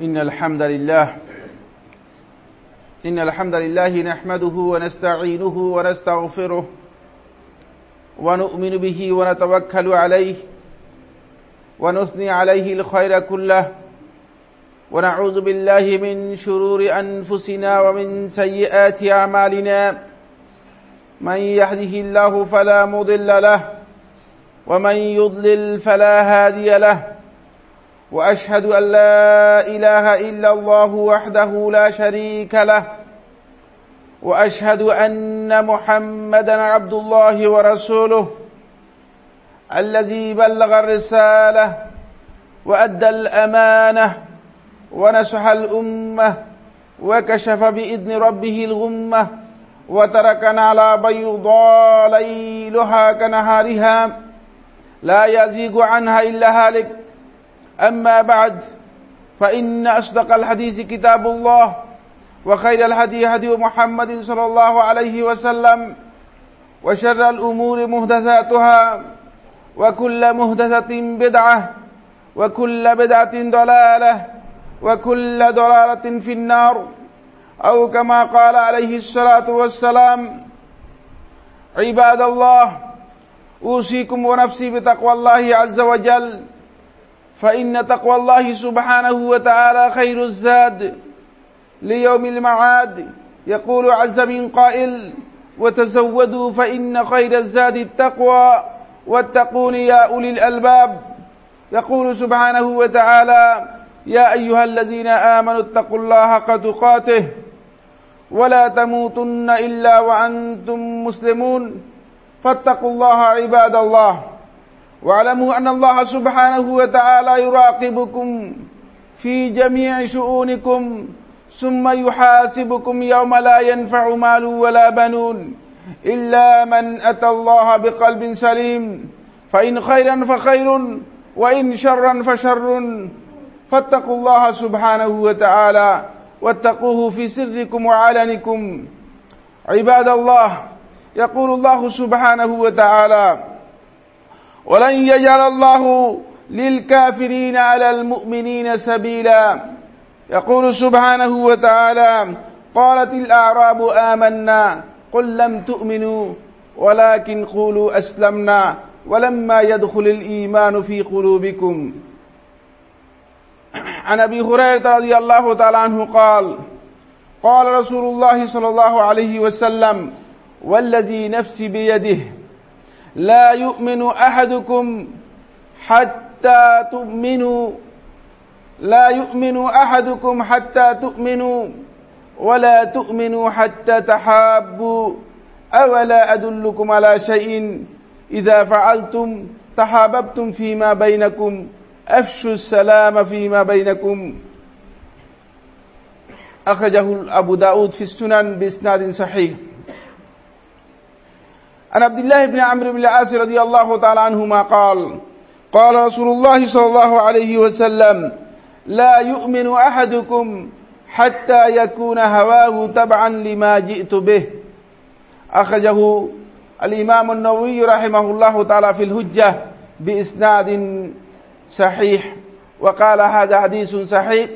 إن الحمد لله إن الحمد لله نحمده ونستعينه ونستغفره ونؤمن به ونتوكل عليه ونثني عليه الخير كله. ونعوذ بالله من شرور أنفسنا ومن سيئات أعمالنا. من يهده الله فلا مضل له ومن يضلل فلا هادي له. وأشهد أن لا إله إلا الله وحده لا شريك له وأشهد أن محمدا عبد الله ورسوله الذي بلغ الرسالة وأدى الأمانة ونصح الأمة وكشف بإذن ربه الغمة وتركنا على بيضاء ليلها كنهارها لا يزيغ عنها إلا هالك. أما بعد فإن أصدق الحديث كتاب الله وخير الهدي هدي محمد صلى الله عليه وسلم وشر الأمور مهدثاتها وكل مهدثة بدعة وكل بدعة ضلالة وكل ضلالة في النار أو كما قال عليه الصلاة والسلام عباد الله أوصيكم ونفسي بتقوى الله عز وجل فإن تقوى الله سبحانه وتعالى خير الزاد ليوم المعاد. يقول عز من قائل وتزودوا فإن خير الزاد التقوى واتقون يا أولي الألباب. يقول سبحانه وتعالى يا أيها الذين آمنوا اتقوا الله حق تقاته ولا تموتن إلا وأنتم مسلمون فاتقوا الله عباد الله. واعلموا أن الله سبحانه وتعالى يراقبكم في جميع شؤونكم ثم يحاسبكم يوم لا ينفع مال ولا بنون إلا من أتى الله بقلب سليم فإن خيرا فخير وإن شرا فشر. فاتقوا الله سبحانه وتعالى واتقوه في سركم وعلنكم. عباد الله يقول الله سبحانه وتعالى ولن يجعل الله للكافرين على المؤمنين سبيلا. يقول سبحانه وتعالى قالت الأعراب آمنا. قل لم تؤمنوا ولكن قولوا أسلمنا. ولما يدخل الإيمان في قلوبكم. عن أبي هريرة رضي الله تعالى عنه قال قال رسول الله صلى الله عليه وسلم والذي نفسي بيده لا يؤمن أحدكم حتى تؤمنوا. لا يؤمن أحدكم حتى تؤمنوا ولا تؤمنوا حتى تحابوا. أولا أدلكم على شيء؟ إذا فعلتم تحاببتم فيما بينكم. أفشوا السلام فيما بينكم. أخرجه أبو داود في السنن بإسناد صحيح. عن عبد الله بن عمرو بن العاص رضي الله تعالى عنهما قال قال رسول الله صلى الله عليه وسلم لا يؤمن أحدكم حتى يكون هواه تبعا لما جئت به. أخرجه الإمام النووي رحمه الله تعالى في الهجه بإسناد صحيح وقال هذا حديث صحيح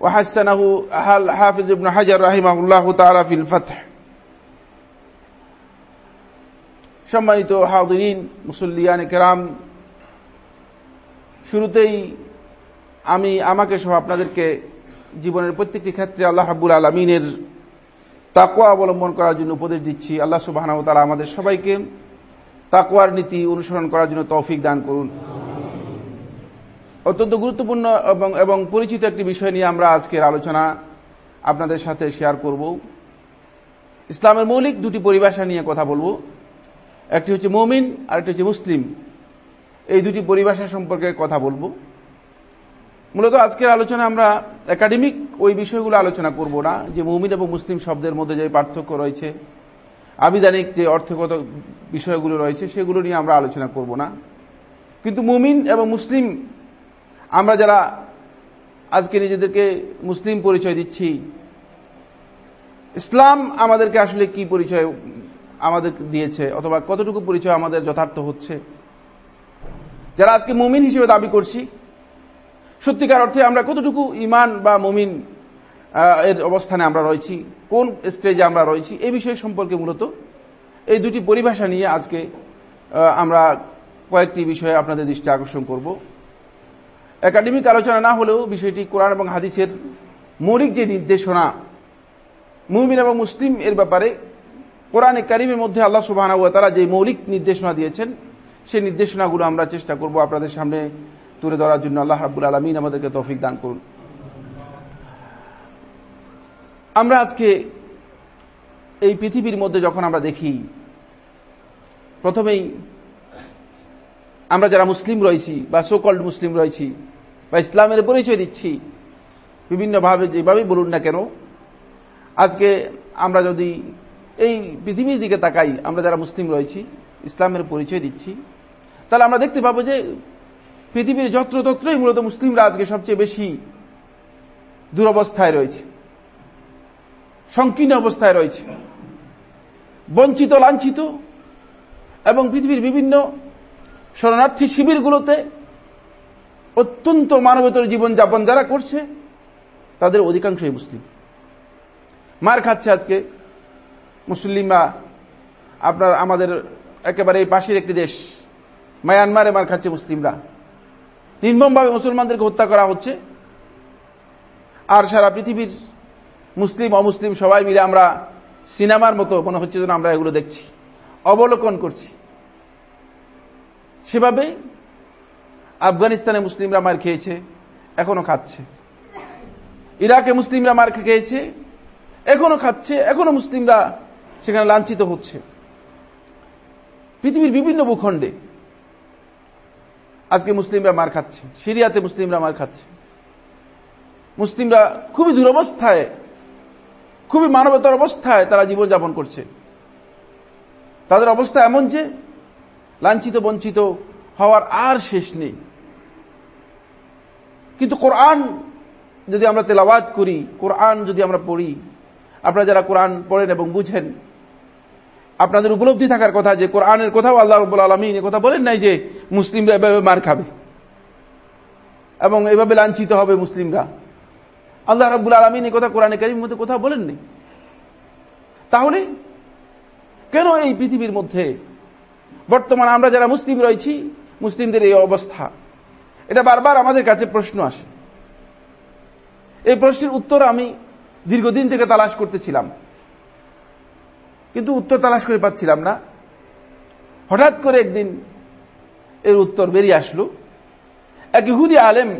وحسنه حافظ ابن حجر رحمه الله تعالى في الفتح. সম্মানিত হাউদিন মুসল্লিয়ান কেরাম, শুরুতেই আমি আমাকে সহ আপনাদেরকে জীবনের প্রত্যেকটি ক্ষেত্রে আল্লাহ হাবুল আলমিনের তাকুয়া অবলম্বন করার জন্য উপদেশ দিচ্ছি। আল্লাহ সুবাহ তারা আমাদের সবাইকে তাকুয়ার নীতি অনুসরণ করার জন্য তৌফিক দান করুন। অত্যন্ত গুরুত্বপূর্ণ এবং এবং পরিচিত একটি বিষয় নিয়ে আমরা আজকের আলোচনা আপনাদের সাথে শেয়ার করব। ইসলামের মৌলিক দুটি পরিভাষা নিয়ে কথা বলব। একটি হচ্ছে মমিন আর একটি হচ্ছে মুসলিম। এই দুটি পরিভাষা সম্পর্কে কথা বলব। মূলত আজকের আলোচনা আমরা একাডেমিক ওই বিষয়গুলো আলোচনা করব না, যে মমিন এবং মুসলিম শব্দের মধ্যে যে পার্থক্য রয়েছে, আবিধানিক যে অর্থগত বিষয়গুলো রয়েছে, সেগুলো নিয়ে আমরা আলোচনা করব না। কিন্তু মুমিন এবং মুসলিম, আমরা যারা আজকে নিজেদেরকে মুসলিম পরিচয় দিচ্ছি, ইসলাম আমাদেরকে আসলে কি পরিচয় আমাদের দিয়েছে, অথবা কতটুকু পরিচয় আমাদের যথার্থ হচ্ছে। যারা আজকে মুমিন হিসেবে দাবি করছি, সত্যিকার অর্থে আমরা কতটুকু ইমান বা মুমিন এর অবস্থানে আমরা রয়েছি, কোন স্টেজে আমরা রয়েছি এই বিষয় সম্পর্কে মূলত এই দুটি পরিভাষা নিয়ে আজকে আমরা কয়েকটি বিষয়ে আপনাদের দৃষ্টি আকর্ষণ করব। একাডেমিক আলোচনা না হলেও বিষয়টি কোরআন এবং হাদিসের মৌলিক যে নির্দেশনা, মুমিন এবং মুসলিম এর ব্যাপারে কোরআনে কারিমের মধ্যে আল্লাহ সুবাহ তারা যে মৌলিক নির্দেশনা দিয়েছেন, সেই নির্দেশনাগুলো আমরা চেষ্টা করব আপনাদের সামনে তুলে ধরার জন্য। আল্লাহ রাবুল আলমিন আমাদেরকে তৌফিক দান করুন। আমরা আজকে এই পৃথিবীর মধ্যে যখন আমরা দেখি, প্রথমেই আমরা যারা মুসলিম রয়েছি বা সোকল্ড মুসলিম রয়েছি বা ইসলামের পরিচয় দিচ্ছি, বিভিন্নভাবে যেভাবেই বলুন না কেন, আজকে আমরা যদি এই পৃথিবীর দিকে তাকাই, আমরা যারা মুসলিম রয়েছি, ইসলামের পরিচয় দিচ্ছি, তাহলে আমরা দেখতে পাবো যে পৃথিবীর যত্রতত্রই মূলত মুসলিমরা আজকে সবচেয়ে বেশি দুরবস্থায় রয়েছে, সংকীর্ণ অবস্থায় রয়েছে, বঞ্চিত, লাঞ্ছিত, এবং পৃথিবীর বিভিন্ন শরণার্থী শিবিরগুলোতে অত্যন্ত মানবতর জীবনযাপন যারা করছে, তাদের অধিকাংশই মুসলিম। মার খাচ্ছে আজকে মুসলিমরা, আপনার আমাদের একেবারে এই পাশের একটি দেশ, মায়ানমারে মার খাচ্ছে মুসলিমরা। নির্মমভাবে মুসলমানদেরকে হত্যা করা হচ্ছে। আর সারা পৃথিবীর মুসলিম, অমুসলিম সবাই মিলে আমরা সিনেমার মতো মনে হচ্ছে যেন আমরা এগুলো দেখছি, অবলোকন করছি। সেভাবে আফগানিস্তানে মুসলিমরা মার খেয়েছে, এখনও খাচ্ছে। ইরাকে মুসলিমরা মার খেয়েছে, এখনও খাচ্ছে, এখনও মুসলিমরা সেখানে লাঞ্ছিত হচ্ছে। পৃথিবীর বিভিন্ন ভূখণ্ডে আজকে মুসলিমরা মার খাচ্ছে, সিরিয়াতে মুসলিমরা মার খাচ্ছে। মুসলিমরা খুবই দুরবস্থায়, খুবই মানবতার অবস্থায় তারা জীবনযাপন করছে। তাদের অবস্থা এমন যে লাঞ্ছিত, বঞ্চিত হওয়ার আর শেষ নেই। কিন্তু কোরআন যদি আমরা তেলাওয়াজ করি, কোরআন যদি আমরা পড়ি, আপনারা যারা কোরআন পড়েন এবং বুঝেন আপনাদের উপলব্ধি থাকার কথা যে কোরআনের কোথাও আল্লাহ রব্বুল আলমিন কথা বলেন নাই যে মুসলিমরা এভাবে মার খাবে। এবং এভাবে লাঞ্ছিত হবে মুসলিমরা। আল্লাহ রব্বুল আলমিন কথা কোরআনে কারিম মধ্যে কোথাও বলেননি তাহলে কেন এই পৃথিবীর মধ্যে বর্তমান আমরা যারা মুসলিম রয়েছি, মুসলিমদের এই অবস্থা? এটা বারবার আমাদের কাছে প্রশ্ন আসে। এই প্রশ্নের উত্তর আমি দীর্ঘদিন থেকে তালাশ করতেছিলাম। কিন্তু উত্তর তালাশ করে পাচ্ছিলাম না। হঠাৎ করে একদিন এর উত্তর বেরিয়ে আসলো। এক ইহুদি আলেম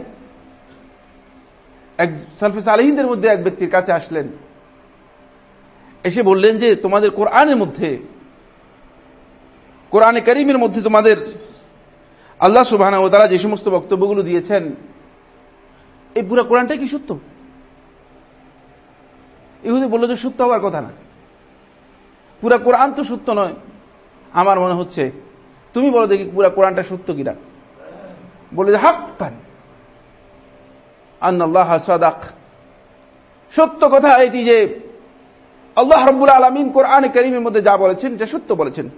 এক সালফেস আলহিনদের মধ্যে এক ব্যক্তির কাছে আসলেন। এসে বললেন যে, তোমাদের কোরআনের মধ্যে, কোরআনে করিমের মধ্যে তোমাদের আল্লাহ সুবাহানা ও তারা যে সমস্ত বক্তব্যগুলো দিয়েছেন, এই পুরো কোরআনটাই কি সত্য? ইহুদি বলল যে, সত্য হওয়ার কথা না। পুরা কোরআন তো সত্য নয়। আমার মনে হচ্ছে, তুমি বলো দেখি পুরা কোরআনটা সত্য কিনা। বলে যে হাক তান আন্নাল্লাহ সাদাক। সত্য কথা এটি যে আল্লাহ রব্বুল আলমিন কোরআনে করিমের মধ্যে যা বলেছেন, এটা সত্য বলেছেন।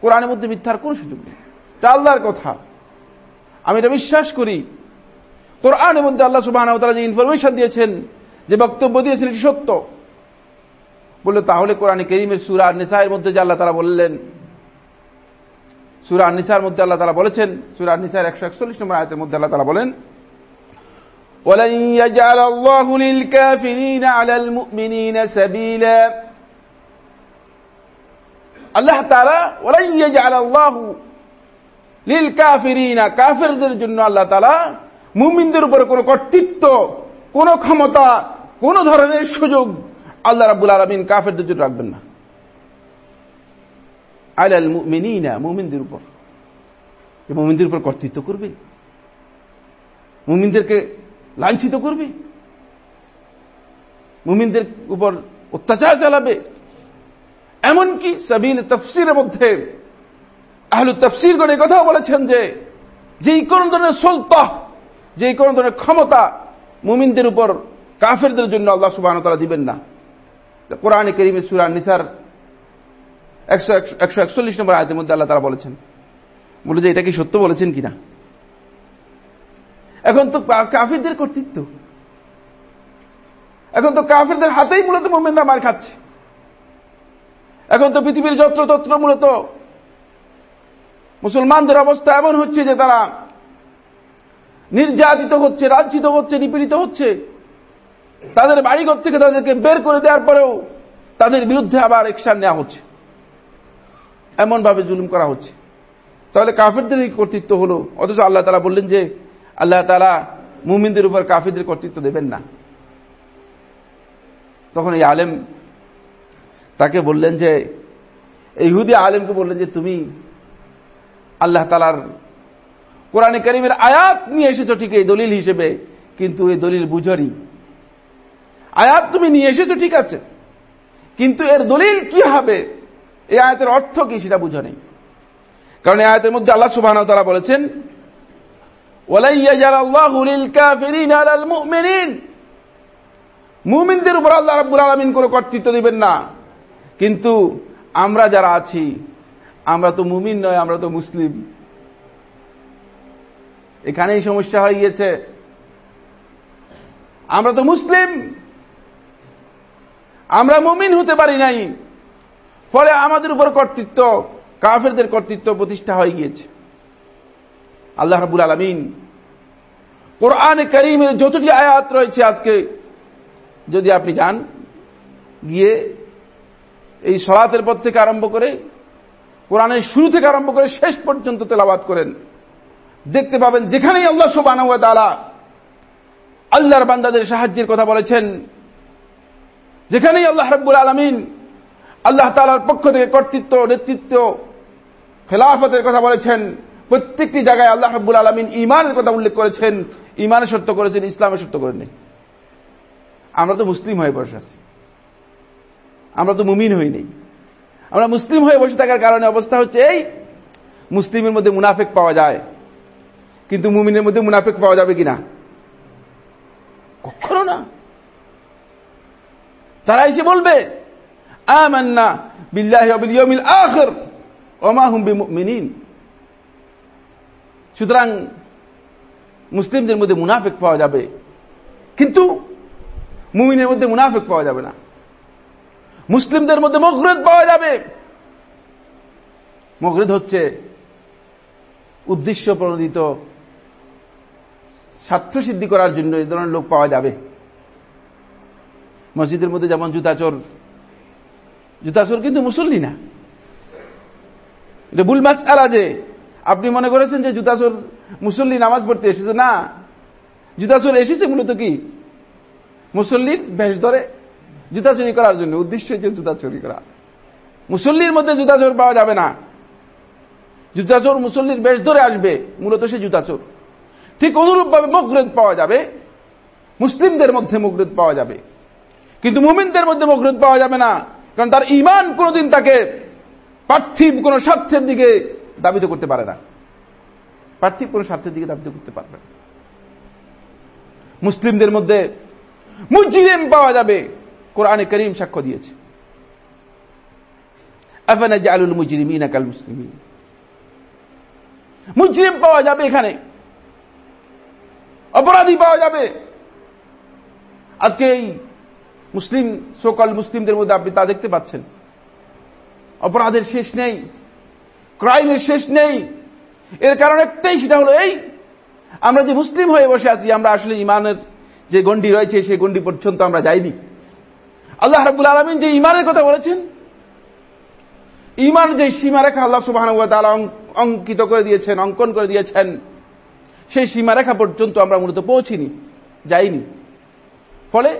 কোরআনের মধ্যে মিথ্যার কোন সুযোগ নেই। এটা আল্লাহর কথা। আমি এটা বিশ্বাস করি। কোরআনের মধ্যে আল্লাহ সুবাহ যে ইনফরমেশন দিয়েছেন, যে বক্তব্য দিয়েছেন, এটি সত্য। বললো তাহলে কোরআনে করিমের সুরা নিসায়ের মধ্যে যে আল্লাহ তারা বললেন সুরা নিসার মধ্যে আল্লাহ তারা বলেছেন সুরা নিসার একশো একচল্লিশ নম্বর আয়তের মধ্যে আল্লাহ তারা বলেন ولن يجعل الله للكافرين على المؤمنين سبيلا আল্লাহ তাআলা ولن يجعل الله للكافرين কাফিরদের জন্য আল্লাহ তাআলা মুমিনদের উপর কোনো কর্তৃত্ব কোন ক্ষমতা কোন ধরনের সুযোগ আল্লাহ রাব্বুল আলামিন কাফেরদের জন্য রাখবেন না। আলাল মুমিনিনা, মুমিনদের উপর। মুমিনদের উপর কর্তৃত্ব করবে। মুমিনদেরকে লাঞ্ছিত করবে। মুমিনদের উপর অত্যাচার চালাবে। এমনকি সাবিল তফসিরের মধ্যে আহলু তফসির গণে কথাও বলেছেন যে, যেই কোন ধরনের সলতা যেই কোন ধরনের ক্ষমতা মুমিনদের উপর কাফেরদের জন্য আল্লাহ সুবাহ তারা দিবেন না। কোরআন করিমে সুরা নিসার একশো একশো একচল্লিশ নম্বর আয়তের মধ্যে আল্লাহ তারা বলেছেন। বলে যে, এটা কি সত্য বলেছেন কিনা? এখন তো কাফিরদের কর্তৃত্ব। এখন তো কাফিরদের হাতেই মূলত মোমেনরা মার খাচ্ছে। এখন তো পৃথিবীর যত্রতত্র মূলত মুসলমানদের অবস্থা এমন হচ্ছে যে তারা নির্যাতিত হচ্ছে লাঞ্ছিত হচ্ছে, নিপীড়িত হচ্ছে। তাদের বাড়িঘর থেকে তাদেরকে বের করে দেওয়ার পরেও তাদের বিরুদ্ধে আবার একশান নেওয়া হচ্ছে। এমনভাবে জুলুম করা হচ্ছে। তাহলে কাফেরদের এই কর্তৃত্ব হলো, অথচ আল্লাহ তালা বললেন যে, আল্লাহ তালা মুমিনদের উপর কাফিরদের কর্তৃত্ব দেবেন না। তখন এই আলেম তাকে বললেন যে, এই হুদি আলেমকে বললেন যে, তুমি আল্লাহ তালার কোরআনে করিমের আয়াত নিয়ে এসেছ, ঠিক এই দলিল হিসেবে, কিন্তু এই দলিল বুঝরি আয়াত তুমি নিয়ে এসেছ, ঠিক আছে। কিন্তু এর দলিল কি হবে? এই আয়াতের অর্থ কি সেটা বুঝো নেই। কারণ এই আয়াতের মধ্যে আল্লাহ সুবাহ তারা বলেছেন মুমিনদের উপর আল্লাহ রাব্বুল আলমিন করে কর্তৃত্ব দিবেন না। কিন্তু আমরা যারা আছি, আমরা তো মুমিন নয়, আমরা তো মুসলিম। এখানেই সমস্যা হয়ে গিয়েছে। আমরা তো মুসলিম। আমরা মুমিন হতে পারি নাই। ফলে আমাদের উপর কর্তৃত্ব, কাফেরদের কর্তৃত্ব প্রতিষ্ঠা হয়ে গিয়েছে। আল্লাহ রাবুল আলমিন কোরআন করিমের যতটি আয়াত রয়েছে আজকে, যদি আপনি যান, গিয়ে এই সলাতের পর থেকে আরম্ভ করে, কোরআনের শুরু থেকে আরম্ভ করে শেষ পর্যন্ত তেলাবাদ করেন। দেখতে পাবেন যেখানেই আল্লাহ সুবান আল্লাহর বান্দাদের সাহায্যের কথা বলেছেন যেখানেই আল্লাহ রব্বুল আলমিন আল্লাহ তালার পক্ষ থেকে কর্তৃত্ব, নেতৃত্ব, খেলাফতের কথা বলেছেন, প্রত্যেকটি জায়গায় আল্লাহ রব্বুল আলমিন ইমানের কথা উল্লেখ করেছেন ইমানের সত্য করেছেন, ইসলামের সত্য করেননি। আমরা তো মুসলিম হয়ে বসে আছি। আমরা তো মুমিন হই নেই। আমরা মুসলিম হয়ে বসে থাকার কারণে অবস্থা হচ্ছে এই, মুসলিমের মধ্যে মুনাফেক পাওয়া যায়। কিন্তু মুমিনের মধ্যে মুনাফেক পাওয়া যাবে কিনা? কখনো না। তারা এসে বলবে সুতরাং মুসলিমদের মধ্যে মুনাফিক পাওয়া যাবে, কিন্তু মুমিনের মধ্যে মুনাফিক পাওয়া যাবে না। মুসলিমদের মধ্যে মগরেদ পাওয়া যাবে। মগরেদ হচ্ছে উদ্দেশ্য প্রণোদিত, স্বার্থ সিদ্ধি করার জন্য এই ধরনের লোক পাওয়া যাবে। মসজিদের মধ্যে যেমন জুতাচোর। জুতাচোর কিন্তু মুসল্লি না। এটা ভুল মাস আলা যে, আপনি মনে করেছেন যে জুতাচোর মুসল্লি নামাজ পড়তে এসেছে? না। জুতাচোর এসেছে মূলত কি? মুসল্লির বেশ ধরে জুতা চুরি করার জন্য। উদ্দেশ্য হচ্ছে জুতা চুরি করা। মুসল্লির মধ্যে জুতা চোর পাওয়া যাবে না। জুতা চোর মুসল্লির বেশ ধরে আসবে, মূলত সে জুতা চোর ঠিক অনুরূপভাবে মুখরেদ পাওয়া যাবে। মুসলিমদের মধ্যে মুখরেদ পাওয়া যাবে। কিন্তু মুমিনদের মধ্যে মুখরেদ পাওয়া যাবে না। কারণ তার ইমান কোনদিন তাকে পার্থিব কোন স্বার্থের দিকে দাবিত করতে পারে না। পার্থিব কোন স্বার্থের দিকে দাবিত করতে পারবে না। মুসলিমদের মধ্যে মুজিরেম পাওয়া যাবে, কোরআনে করিম সাক্ষ্য দিয়েছে। আফানা জালুল মুজরিমিন কাল মুসলিমিন। মুজরিম পাওয়া যাবে এখানে। অপরাধী পাওয়া যাবে। আজকে এই মুসলিম সকল মুসলিমদের মধ্যে আপনি তা দেখতে পাচ্ছেন। অপরাধের শেষ নেই, ক্রাইমের শেষ নেই। এর কারণ একটাই, সেটা হলো এই, আমরা যে মুসলিম হয়ে বসে আছি, আমরা আসলে ইমানের যে গন্ডি রয়েছে, সেই গন্ডি পর্যন্ত আমরা যাইনি। আল্লাহ রাবুল আলমিন যে ইমানের কথা বলেছেন ইমান যে সীমারেখা আল্লাহ সুবাহ অঙ্কিত করে দিয়েছেন, অঙ্কন করে দিয়েছেন, সেই সীমারেখা পর্যন্ত আমরা মূলত পৌঁছিনি, যাইনি। ফলে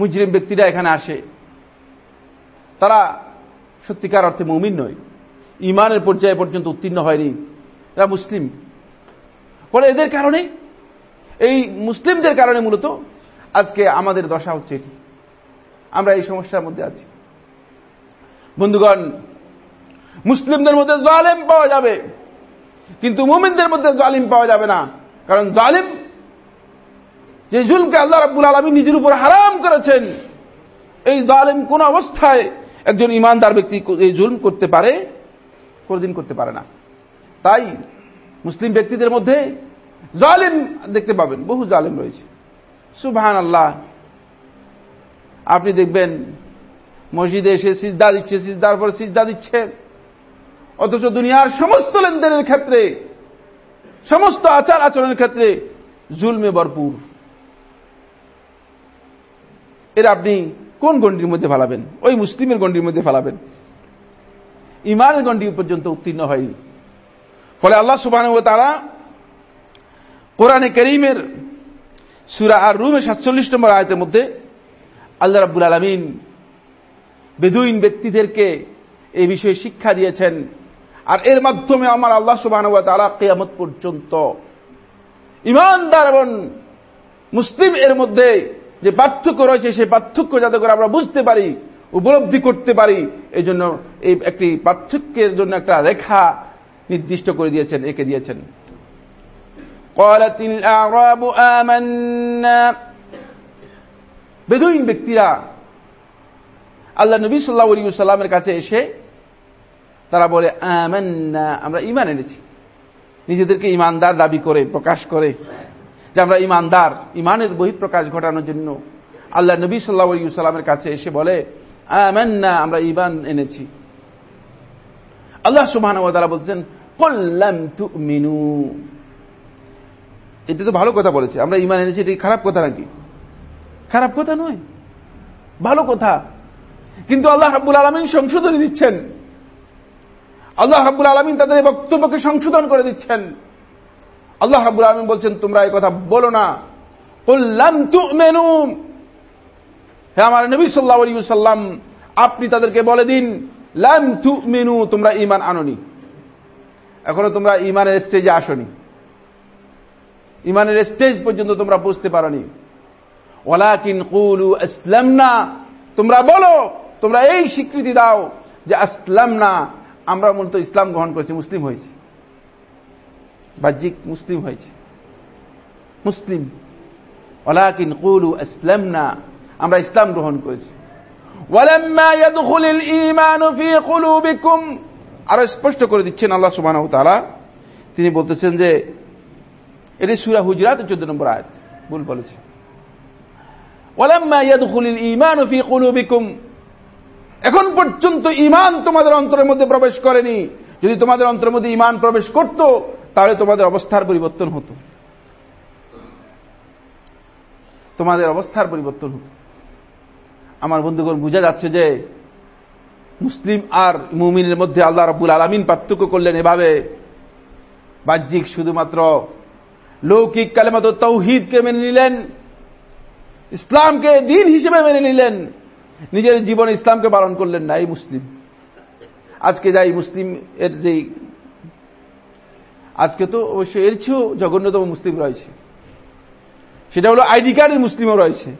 মুজরিম ব্যক্তিরা এখানে আসে। তারা সত্যিকার অর্থে মৌমিন নয়। ইমানের পর্যায়ে পর্যন্ত উত্তীর্ণ হয়নি। এরা মুসলিম। ফলে এদের কারণে, এই মুসলিমদের কারণে মূলত আজকে আমাদের দশা হচ্ছে এটি। আমরা এই সমস্যার মধ্যে আছি। বন্ধুগণ, মুসলিমদের মধ্যে জালেম পাওয়া যাবে। কিন্তু মুমিনদের মধ্যে জালিম পাওয়া যাবে না। কারণ জালিম যে জুলকে আল্লাহ রাব্বুল আলমী নিজের উপর হারাম করেছেন। এই জালিম কোন অবস্থায় একজন ইমানদার ব্যক্তি এই জুলম করতে পারে, কোনদিন করতে পারে না। তাই মুসলিম ব্যক্তিদের মধ্যে জালিম দেখতে পাবেন, বহু জালিম রয়েছে। সুবহান আল্লাহ আপনি দেখবেন মসজিদে এসে সিজদা দিচ্ছে, সিজদার পর সিজদা দিচ্ছে। অথচ দুনিয়ার সমস্ত লেনদেনের ক্ষেত্রে, সমস্ত আচার আচরণের ক্ষেত্রে জুলমে ভরপুর। এর আপনি কোন গণ্ডির মধ্যে ফেলাবেন? ওই মুসলিমের গণ্ডির মধ্যে ফেলাবেন। ইমানের গণ্ডি পর্যন্ত উত্তীর্ণ হয়নি। ফলে আল্লাহ সুবাহ তারা কোরআনে করিমের সুরা আর রুমের সাতচল্লিশ নম্বর আয়তের মধ্যে আল্লাহ রাব্বুল আলমিন বেদুইন ব্যক্তিদেরকে এই বিষয়ে শিক্ষা দিয়েছেন। আর এর মাধ্যমে আমার আল্লাহ সুবাহ তালা কেয়ামত পর্যন্ত ইমানদার এবং মুসলিম এর মধ্যে যে পার্থক্য রয়েছে, সেই পার্থক্য যাতে করে আমরা বুঝতে পারি, উপলব্ধি করতে পারি এই জন্য এই একটি পার্থক্যের জন্য একটা রেখা নির্দিষ্ট করে দিয়েছেন, একে দিয়েছেন। বেদুইন ব্যক্তিরা আল্লাহ নবী সাল্লাহ সাল্লামের কাছে এসে তারা বলে আমরা ইমান এনেছি। নিজেদেরকে ইমানদার দাবি করে, প্রকাশ করে। যে আমরা ইমানদার, ইমানের বহিঃপ্রকাশ ঘটানোর জন্য আল্লাহ নবী সাল্লাহ সাল্লামের কাছে এসে বলে, আমান্না, আমরা ইমান এনেছি। আল্লাহ সুবহান তারা বলছেন মিনু এটা তো ভালো কথা বলেছে। আমরা ইমান এনেছি, এটা খারাপ কথা নাকি? খারাপ কথা নয়। ভালো কথা। কিন্তু আল্লাহ রাব্বুল আলমিন সংশোধনী দিচ্ছেন। আল্লাহ রাব্বুল আলমিন তাদের বক্তব্যকে সংশোধন করে দিচ্ছেন। আল্লাহ রাব্বুল আলমিন বলছেন, তোমরা এই কথা বলো না। কল্লাম তু মেনু হে আমার নবী সাল্লাহ আলী সাল্লাম আপনি তাদেরকে বলে দিন, লাম তু মেনু তোমরা ইমান আননি। এখনও তোমরা ইমানের স্টেজে আসনি। ইমানের স্টেজ পর্যন্ত তোমরা বুঝতে পারনি। ওলাকিন কুলু আসলাম না তোমরা বলো, তোমরা এই স্বীকৃতি দাও যে আসলাম না আমরা মূলত ইসলাম গ্রহণ করেছি, মুসলিম হয়েছি। বাহ্যিক মুসলিম হয়েছি। মুসলিম। ওলাকিন কুলু আসলাম না আমরা ইসলাম গ্রহণ করেছি। আরও স্পষ্ট করে দিচ্ছেন আল্লাহ তাআলা। তিনি বলতেছেন যে, এটি সূরা হুজরাত 14 নম্বর আয়াত। ভুল বলেছি। এখন পর্যন্ত ইমান তোমাদের অন্তরের মধ্যে প্রবেশ করেনি। যদি তোমাদের অন্তরের মধ্যে ইমান প্রবেশ করত তাহলে তোমাদের অবস্থার পরিবর্তন হতো। তোমাদের অবস্থার পরিবর্তন হতো। আমার বন্ধুগণ, বোঝা যাচ্ছে যে মুসলিম আর মুমিনের মধ্যে আল্লাহ রব্বুল আলমিন পার্থক্য করলেন এভাবে। বাহ্যিক শুধুমাত্র লৌকিক কালে কালেমাত তৌহিদকে মেনে নিলেন, ইসলামকে দিন হিসেবে মেনে নিলেন, নিজের জীবনে ইসলামকে পালন করলেন না এই মুসলিম। আজকে যাই মুসলিম এর যে আজকে তো অবশ্যই এর চেয়েও জঘন্যতম মুসলিম রয়েছে। সেটা হলো আইডি কার্ডের মুসলিমও রয়েছে।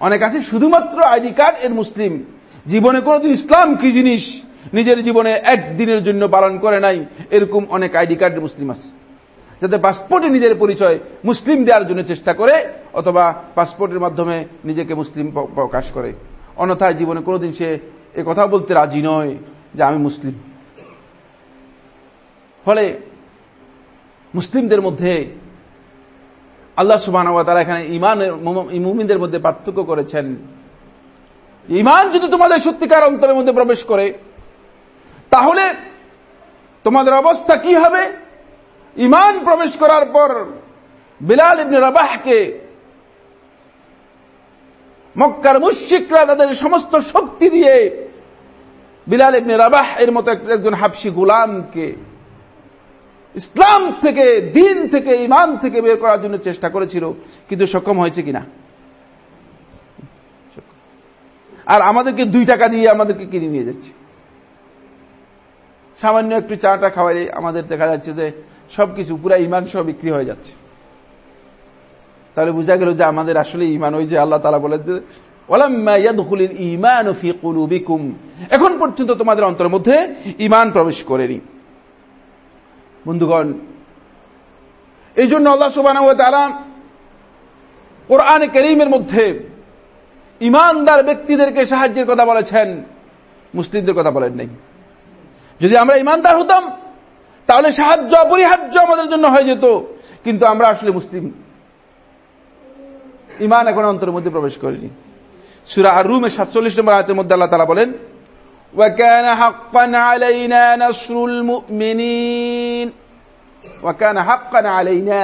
অনেক আছে, শুধুমাত্র আইডি কার্ড এর মুসলিম। জীবনে কোনোদিন ইসলাম কি জিনিস নিজের জীবনে একদিনের জন্য পালন করে নাই, এরকম অনেক আইডি কার্ডের মুসলিম আছে। যাতে পাসপোর্টে নিজের পরিচয় মুসলিম দেওয়ার জন্য চেষ্টা করে, অথবা পাসপোর্টের মাধ্যমে নিজেকে মুসলিম প্রকাশ করে। অন্যথায় জীবনে কোনোদিন সে কথা বলতে রাজি নয় যে আমি মুসলিম। ফলে মুসলিমদের মধ্যে আল্লাহ সুবাহ তারা এখানে ইমানের মুমিনদের মধ্যে পার্থক্য করেছেন। ইমান যদি তোমাদের সত্যিকার অন্তরের মধ্যে প্রবেশ করে, তাহলে তোমাদের অবস্থা কি হবে? ইমান প্রবেশ করার পর বিলাল ইবনে রাবাহকে মক্কার মুশিকরা তাদের সমস্ত শক্তি দিয়ে বিলাল ইবনে রাবাহ এর মতো একজন হাফসি গুলামকে ইসলাম থেকে, দিন থেকে, ইমান থেকে বের করার জন্য চেষ্টা করেছিল, কিন্তু সক্ষম হয়েছে কিনা? আর আমাদেরকে দুই টাকা দিয়ে আমাদেরকে কিনে নিয়ে যাচ্ছে। সামান্য একটু চাটা খাওয়াই আমাদের দেখা যাচ্ছে যে সবকিছু পুরা ইমান সব বিক্রি হয়ে যাচ্ছে। তাহলে বোঝা গেল যে আমাদের আসলে ইমান ওই যে আল্লাহ তালা বলে যে ইমান এখন পর্যন্ত তোমাদের অন্তরের মধ্যে ইমান প্রবেশ করেনি। বন্ধুগণ এই জন্য আল্লাহ সুবাহ তারা কোরআন করিমের মধ্যে ইমানদার ব্যক্তিদেরকে সাহায্যের কথা বলেছেন, মুসলিমদের কথা বলেন নাই। যদি আমরা ইমানদার হতাম, তাহলে সাহায্য অপরিহার্য আমাদের জন্য হয়ে যেত, কিন্তু আমরা আসলে মুসলিম। ইমান এখন অন্তরের মধ্যে প্রবেশ করিনি। সুরা আর রুমের সাতচল্লিশ নম্বর আয়তের মধ্যে আল্লাহ তারা বলেন وكان حقا علينا نصر المؤمنين وكان حقا علينا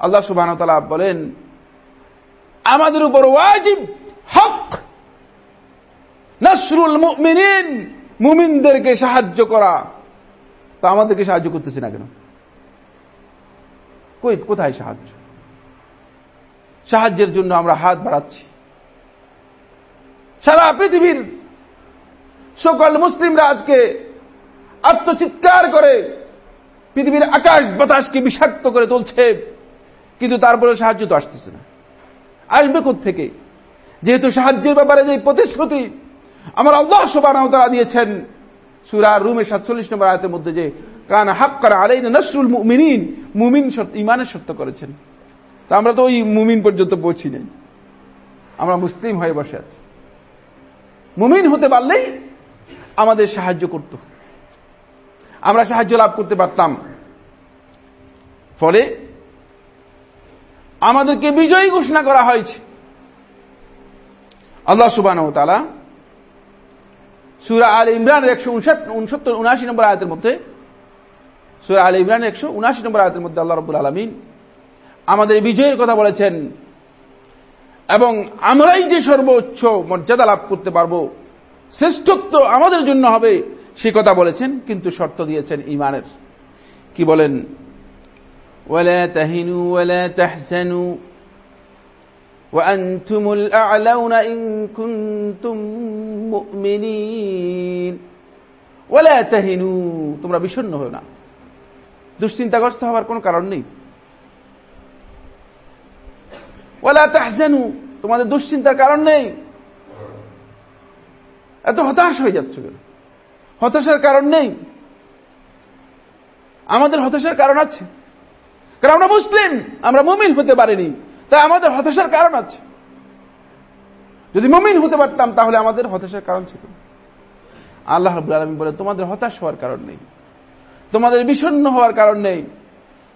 আল্লাহ সুবহান তাআলা বলেন আমাদের উপর ওয়াজিব হক নসরুল মুমিনিন মুমিনদেরকে সাহায্য করা তা আমাদেরকে সাহায্য করতেছে না কেন কই কোথায় সাহায্য সাহায্যের জন্য আমরা হাত বাড়াচ্ছি সারা পৃথিবীর সকল মুসলিমরা আজকে আত্মচিৎকার করে পৃথিবীর আকাশ বাতাসকে বিষাক্ত করে তুলছে, কিন্তু তারপরে সাহায্য তো আসতেছে না। আসবে থেকে যেহেতু সাহায্যের ব্যাপারে যে প্রতিশ্রুতি আমার আল্লাহ সোবানাও তারা দিয়েছেন, সুরা রুমের সাতচল্লিশ নম্বর আয়তের মধ্যে যে, কান হাক করা আলাই নসরুল মুমিন মুমিন ইমানের সত্য করেছেন। তা আমরা তো ওই মুমিন পর্যন্ত পৌঁছি নেই। আমরা মুসলিম হয়ে বসে আছি। মুমিন হতে পারলেই আমাদের সাহায্য করত। আমরা সাহায্য লাভ করতে পারতাম। ফলে আমাদেরকে বিজয়ী ঘোষণা করা হয়েছে। আল্লাহ সুবান তালা সুরা আল ইমরানের একশো উনসত্তর, উনআশি নম্বর আয়তের মধ্যে, সুরা আল ইমরানের একশো উনআশি নম্বর আয়তের মধ্যে আল্লাহ রবুল আলমিন আমাদের বিজয়ের কথা বলেছেন। এবং আমরাই যে সর্বোচ্চ মর্যাদা লাভ করতে পারব শ্রেষ্ঠত্ব আমাদের জন্য হবে সে কথা বলেছেন কিন্তু শর্ত দিয়েছেন ইমানের কি বলেন ولا تهنوا ولا تحزنوا وأنتم الأعلون إن كنتم مؤمنين ولا تهنوا তোমরা বিষণ্ণ হও না দুশ্চিন্তাগ্রস্ত হওয়ার কোনো কারণ নেই ওলা তাহজানু তোমাদের দুশ্চিন্তার কারণ নেই এত হতাশ হয়ে যাচ্ছ কেন? হতাশার কারণ নেই। আমাদের হতাশার কারণ আছে। কারণ আমরা মুসলিম, আমরা মুমিন হতে পারিনি, তাই আমাদের হতাশার কারণ আছে। যদি মুমিন হতে পারতাম, তাহলে আমাদের হতাশার কারণ ছিল। আল্লাহ রবুল আলমী বলে, তোমাদের হতাশ হওয়ার কারণ নেই। তোমাদের বিষণ্ন হওয়ার কারণ নেই।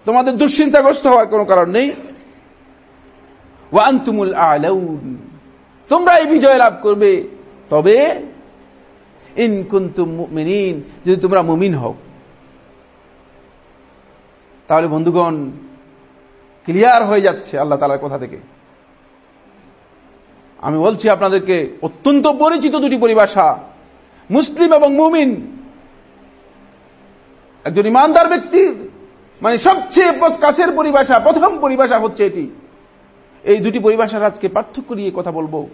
তোমাদের দুশ্চিন্তাগ্রস্ত হওয়ার কোনো কারণ নেই। ওয়ান্তুমুল আলাউন। তোমরা এই বিজয় লাভ করবে। তবে ইন কুন্তুম মুমিনিন, যদি তোমরা মুমিন হও। তাহলে বন্ধুগণ, ক্লিয়ার হয়ে যাচ্ছে আল্লাহ তালার কথা থেকে। আমি বলছি আপনাদেরকে, অত্যন্ত পরিচিত দুটি পরিভাষা, মুসলিম এবং মুমিন। একজন ইমানদার ব্যক্তির মানে সবচেয়ে কাছের পরিভাষা, প্রথম পরিভাষা হচ্ছে এটি। এই দুটি পরিভাষার আজকে পার্থক্য নিয়ে কথা বলব।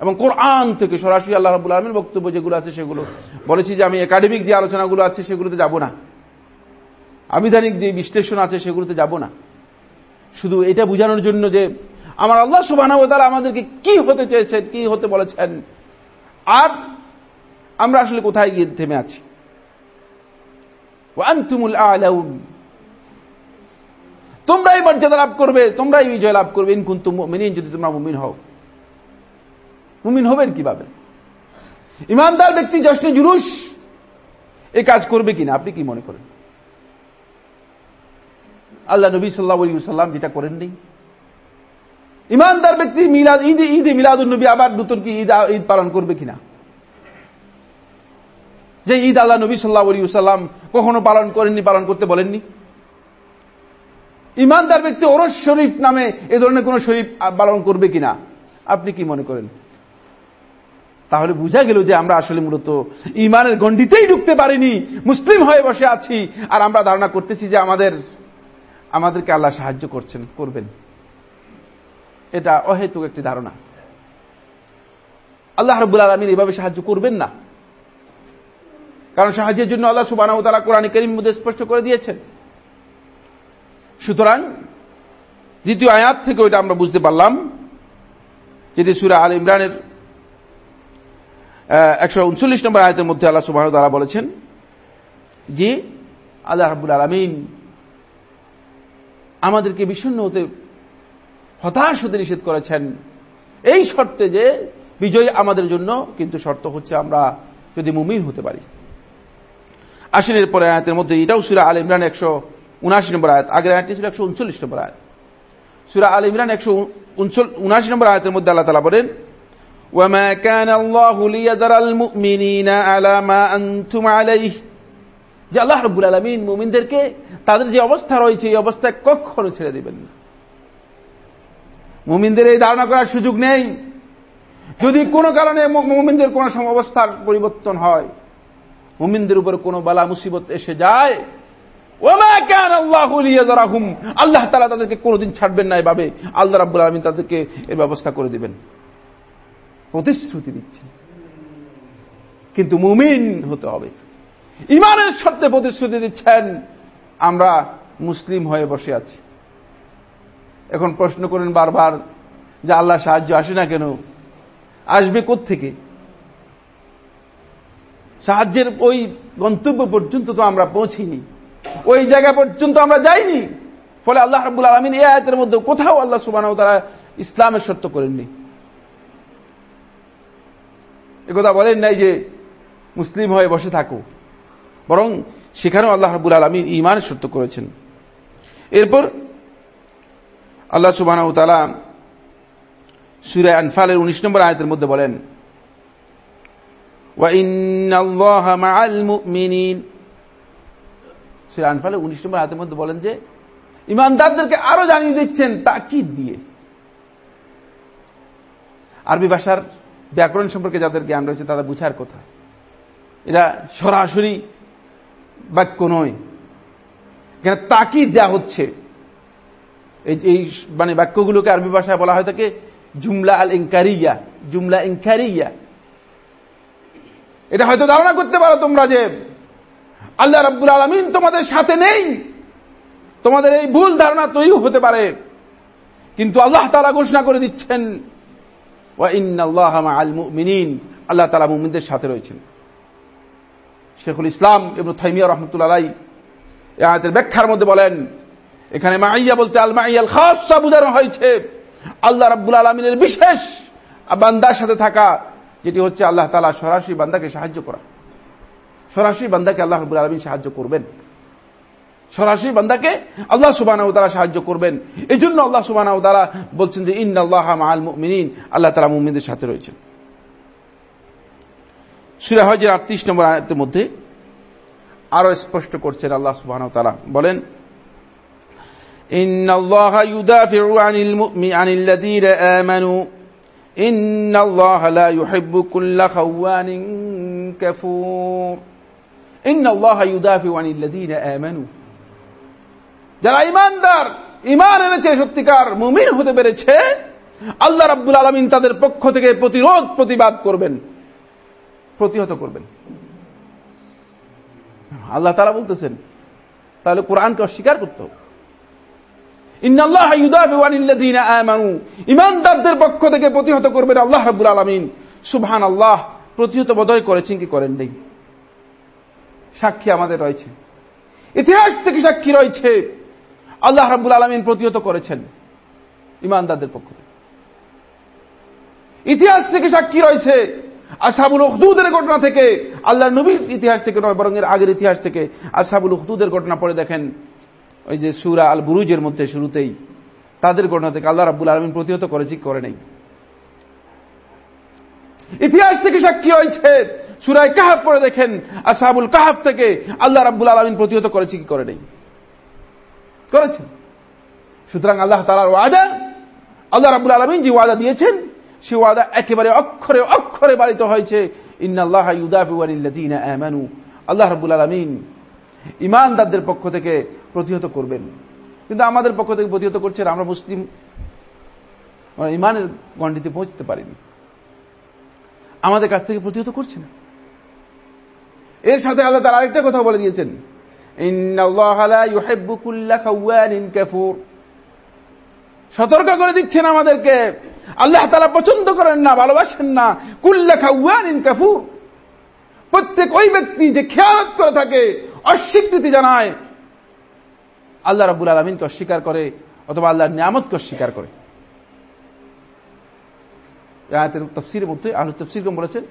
এবং কোরআন থেকে সরাসরি আল্লাহ রাবুল আলমের বক্তব্য যেগুলো আছে সেগুলো। বলেছি যে আমি একাডেমিক যে আলোচনাগুলো আছে সেগুলোতে যাব না। আবিধানিক যে বিশ্লেষণ আছে সেগুলোতে যাব না। শুধু এটা বোঝানোর জন্য যে আমার আল্লাহ সুবাহ তারা আমাদেরকে কি হতে চেয়েছেন, কি হতে বলেছেন? আর আমরা আসলে কোথায় গিয়ে থেমে আছি? তোমরাই মর্যাদা লাভ করবে, তোমরাই বিজয় লাভ করবে। ইনকুন্তু মিনিন যদি তোমরা মুমিন হও। মুমিন হবেন কীভাবে? ইমানদার ব্যক্তি জশ্নে জুলুস এই কাজ করবে কিনা? আপনি কি মনে করেন? আল্লাহ নবী সাল্লাহ সাল্লাম যেটা করেননি ইমানদার ব্যক্তি মিলাদ, ঈদ, ঈদে মিলাদুল নবী আবার নতুন কি ঈদ ঈদ পালন করবে কিনা? যে ঈদ আল্লাহ নবী সাল্লাহ আলী সাল্লাম কখনো পালন করেননি, পালন করতে বলেননি? ইমানদার ব্যক্তি ওরস শরীফ নামে এ ধরনের কোন শরীফ পালন করবে কিনা? আপনি কি মনে করেন? তাহলে বোঝা গেল যে আমরা আসলে মূলত ইমানের গণ্ডিতেই ঢুকতে পারিনি, মুসলিম হয়ে বসে আছি, আর আমরা ধারণা করতেছি যে আমাদের, আমাদেরকে আল্লাহ সাহায্য করছেন, করবেন। এটা অহেতুক একটি ধারণা। আল্লাহ রব্বুল আলমিন এভাবে সাহায্য করবেন না। কারণ সাহায্যের জন্য আল্লাহ সুবাহ তারা কোরআন করিম মধ্যে স্পষ্ট করে দিয়েছেন। সুতরাং, দ্বিতীয় আয়াত থেকে ওইটা আমরা বুঝতে পারলাম, যেটি সুরা আল ইমরানের একশো উনচল্লিশ নম্বর আয়তের মধ্যে আল্লাহ সুবাহ তারা বলেছেন যে, আল্লাহ রাবুল আলমিন আমাদেরকে বিষণ্ন হতে, হতাশ হতে নিষেধ করেছেন। এই শর্তে যে, বিজয় আমাদের জন্য, কিন্তু শর্ত হচ্ছে আমরা যদি মুমিন হতে পারি। আশিনের পরে আয়াতের মধ্যে, এটাও সুরা আল ইমরান একশো উনআশি নম্বর আয়াত, আগের আয়াতটি ছিল একশো উনচল্লিশ নম্বর আয়াত। সুরা আল ইমরান একশো উনআশি নম্বর আয়াতের মধ্যে আল্লাহ তালা বলেন وما كان الله ليذر المؤمنين على ما أنتم عليه যে আল্লাহ রব্বুল আলমিন মুমিনদেরকে তাদের যে অবস্থা রয়েছে এই অবস্থায় কখনো ছেড়ে দিবেন না মুমিনদের এই ধারণা করার সুযোগ নেই যদি কোনো কারণে মুমিনদের কোন অবস্থার পরিবর্তন হয় মুমিনদের উপর কোনো বালা মুসিবত এসে যায় আল্লাহ তালা তাদেরকে কোনোদিন ছাড়বেন না এভাবে আল্লাহ রাব্বুল আলমিন তাদেরকে এর ব্যবস্থা করে দিবেন প্রতিশ্রুতি দিচ্ছেন কিন্তু মুমিন হতে হবে। ইমানের শর্তে প্রতিশ্রুতি দিচ্ছেন আমরা মুসলিম হয়ে বসে আছি। এখন প্রশ্ন করেন বারবার যে আল্লাহ সাহায্য আসে না কেন? আসবে থেকে সাহায্যের ওই গন্তব্য পর্যন্ত তো আমরা পৌঁছিনি। ওই জায়গা পর্যন্ত আমরা যাইনি। ফলে আল্লাহ রাবুল আলমিন এই আয়তের মধ্যে কোথাও আল্লাহ সুবান তারা ইসলামের সত্য করেননি। একথা বলেন নাই যে মুসলিম হয়ে বসে থাকো। বরং সেখানেও আল্লাহ রাবুল আলমিন ইমান সত্য করেছেন। এরপর আল্লাহ সুবাহ তালা সুরে আনফালের উনিশ নম্বর আয়তের মধ্যে বলেন আনফালের উনিশ নম্বর আয়তের মধ্যে বলেন যে ইমানদারদেরকে আরও জানিয়ে দিচ্ছেন তাকিদ দিয়ে। আরবি ভাষার ব্যাকরণ সম্পর্কে যাদের জ্ঞান রয়েছে তাদের বুঝার কথা। এটা সরাসরি বাক্য নয়। এখানে তাকিদ দেওয়া হচ্ছে, এই মানে বাক্যগুলোকে আরবি ভাষায় বলা হয় থাকে জুমলা আল ইনকারিয়া, জুমলা ইনকারিয়া। এটা হয়তো ধারণা করতে পারো তোমরা যে আল্লাহ রাব্বুল আলমিন তোমাদের সাথে নেই। তোমাদের এই ভুল ধারণা তৈরি হতে পারে। কিন্তু আল্লাহ তালা ঘোষণা করে দিচ্ছেন আল্লাহ তালা মুমিনদের সাথে রয়েছেন। শেখুল ইসলাম এবং থাইমিয়া রহমতুল্লাহ আয়াতের ব্যাখ্যার মধ্যে বলেন, এখানে মাইয়া বলতে আল মাইয়াল খাসা বুঝানো হয়েছে। আল্লাহ রাব্বুল আলমিনের বিশেষ বান্দার সাথে থাকা, যেটি হচ্ছে আল্লাহ তালা সরাসরি বান্দাকে সাহায্য করা। সরাসরি বান্দাকে আল্লাহ রবুল আলমিন সাহায্য করবেন। সরাসরি বান্দাকে আল্লাহ সুবাহ তারা সাহায্য করবেন এই জন্য আল্লাহ সুবাহ তারা বলছেন যে ইন আল্লাহ মাল মিনীন আল্লাহ তালা মুমিনদের সাথে রয়েছেন সুরা হজের আটত্রিশ নম্বর আয়তের মধ্যে আরো স্পষ্ট করছেন আল্লাহ সুবাহ তারা বলেন إن الله يدافع عن المؤمن عن الذين آمنوا إن الله لا يحب كل خوان كفور إن الله يدافع عن الذين آمنوا যারা ইমানদার ইমান এনেছে সত্যিকার, মুমিন হতে পেরেছে, আল্লাহ রাব্বুল আলমিন তাদের পক্ষ থেকে প্রতিরোধ, প্রতিবাদ করবেন। প্রতিহত করবেন। আল্লাহ তারা বলতেছেন, তাহলে কোরআনকে অস্বীকার করতে ইমানদারদের পক্ষ থেকে প্রতিহত করবেন আল্লাহ রাবুল আলমিন। সুবহান আল্লাহ প্রতিহত বোধয় করেছেন কি করেন নেই? সাক্ষী আমাদের রয়েছে। ইতিহাস থেকে সাক্ষী রয়েছে। আল্লাহ রাবুল আলমিন প্রতিহত করেছেন ইমানদারদের পক্ষ থেকে। ইতিহাস থেকে সাক্ষী রয়েছে আসাবুল উখদুদের ঘটনা থেকে। আল্লাহ নবীর ইতিহাস থেকে নয়, বরং এর আগের ইতিহাস থেকে আসাবুল উখদুদের ঘটনা পড়ে দেখেন। ওই যে সুরা আল বুরুজের মধ্যে শুরুতেই তাদের ঘটনা থেকে আল্লাহ রাবুল আলমিন প্রতিহত করেছি করে নেই। ইতিহাস থেকে সাক্ষী রয়েছে সুরায় কাহাব পরে দেখেন, আসাবুল কাহাব থেকে আল্লাহ রাব্বুল আলমিন প্রতিহত করেছে, কি করে নেই। করেছেন। সুতরাং আল্লাহ তালার ওয়াদা, আল্লাহ রাবুল আলমিন যে ওয়াদা দিয়েছেন, সে ওয়াদা একেবারে অক্ষরে অক্ষরে বাড়িত হয়েছে। আল্লাহ রাব্বুল আলামিন ইমানদারদের পক্ষ থেকে প্রতিহত করবেন। কিন্তু আমাদের পক্ষ থেকে প্রতিহত করছেন আমরা মুসলিম ইমানের গণ্ডিতে পৌঁছতে পারিনি। আমাদের কাছ থেকে প্রতিহত করছে না। এর সাথে আল্লাহ তার আরেকটা কথা বলে দিয়েছেন। সতর্ক করে দিচ্ছেন আমাদেরকে। আল্লাহ তারা পছন্দ করেন না, ভালোবাসেন না। কুল্লা খাউয়ান ইন কাফুর। প্রত্যেক ওই ব্যক্তি যে খেয়ালত করে থাকে, অস্বীকৃতি জানায়, আল্লাহ রাবুল আলমিনকে অস্বীকার করে অথবা আল্লাহর নিয়ামতকে অস্বীকার করে। তফসিরের মধ্যে আলু তফসির কম বলেছেন,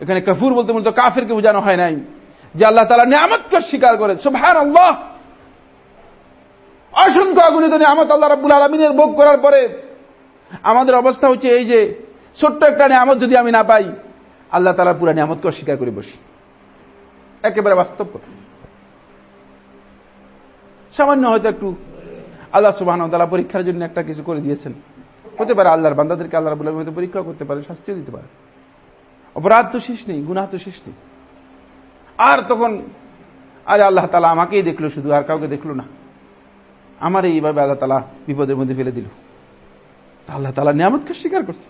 এখানে কাফুর বলতে মূলত কাফেরকে বোঝানো হয় নাই। যে আল্লাহ তালা নিয়ামতকে স্বীকার করে সুবহান আল্লাহ অসংখ্য অগণিত নিয়ামত আল্লাহ রাব্বুল আলমিনের ভোগ করার পরে আমাদের অবস্থা হচ্ছে এই যে, ছোট্ট একটা নিয়ামত যদি আমি না পাই, আল্লাহ তালা পুরা নিয়ামতকে অস্বীকার করে বসি। একেবারে বাস্তব কথা। সামান্য হয়তো একটু আল্লাহ সুবাহ তালা পরীক্ষার জন্য একটা কিছু করে দিয়েছেন। হতে পারে আল্লাহর বান্দাদেরকে আল্লাহ রাবুল হয়তো পরীক্ষা করতে পারে, শাস্তিও দিতে পারে। অপরাধ তো শেষ নেই, গুনাহ তো শেষ নেই। আর তখন আরে আল্লাহ তালা আমাকেই দেখল, শুধু আর কাউকে দেখল না। আমার এইভাবে আল্লাহ তালা বিপদের মধ্যে ফেলে দিল। আল্লাহ তালা নিয়ামতকে স্বীকার করছে।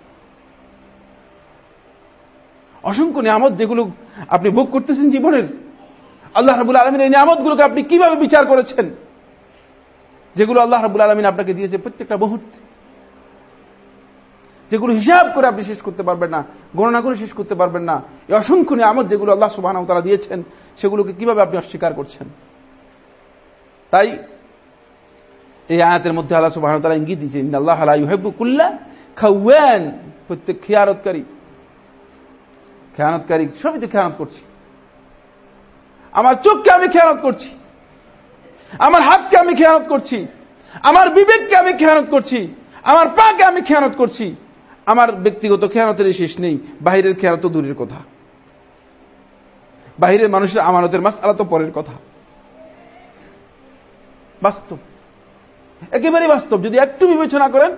অসংখ্য নিয়ামত যেগুলো আপনি ভোগ করতেছেন জীবনের, আল্লাহ রাবুল আলমিন এই নিয়ামতগুলোকে আপনি কীভাবে বিচার করেছেন? যেগুলো আল্লাহ রাবুল আলমিন আপনাকে দিয়েছে প্রত্যেকটা মুহূর্তে। যেগুলো হিসাব করে আপনি শেষ করতে পারবেন না, গণনা করে শেষ করতে পারবেন না, এই অসংখ্য নিয়ামত যেগুলো আল্লাহ সুবাহ তারা দিয়েছেন, সেগুলোকে কীভাবে আপনি অস্বীকার করছেন? তাই এই আয়াতের মধ্যে আল্লাহ সুবাহ তারা ইঙ্গিত দিয়েছেন আল্লাহ কুল্লা খাওয়ান প্রত্যেক খেয়ারতকারী খেয়ানতকারী সবই তো খেয়ানত করছি। আমার চোখকে আমি খেয়ানত করছি, আমার হাতকে আমি খেয়ানত করছি, আমার বিবেককে আমি খেয়ানত করছি, আমার পাকে আমি খেয়ানত করছি। আমার ব্যক্তিগত খেয়ানতের শেষ নেই, বাহিরের খেয়ানত দূরের কথা। বাহিরের মানুষের আমানতের মাস আলা তো পরের কথা। বাস্তব। একেবারেই বাস্তব। যদি একটু বিবেচনা করেন,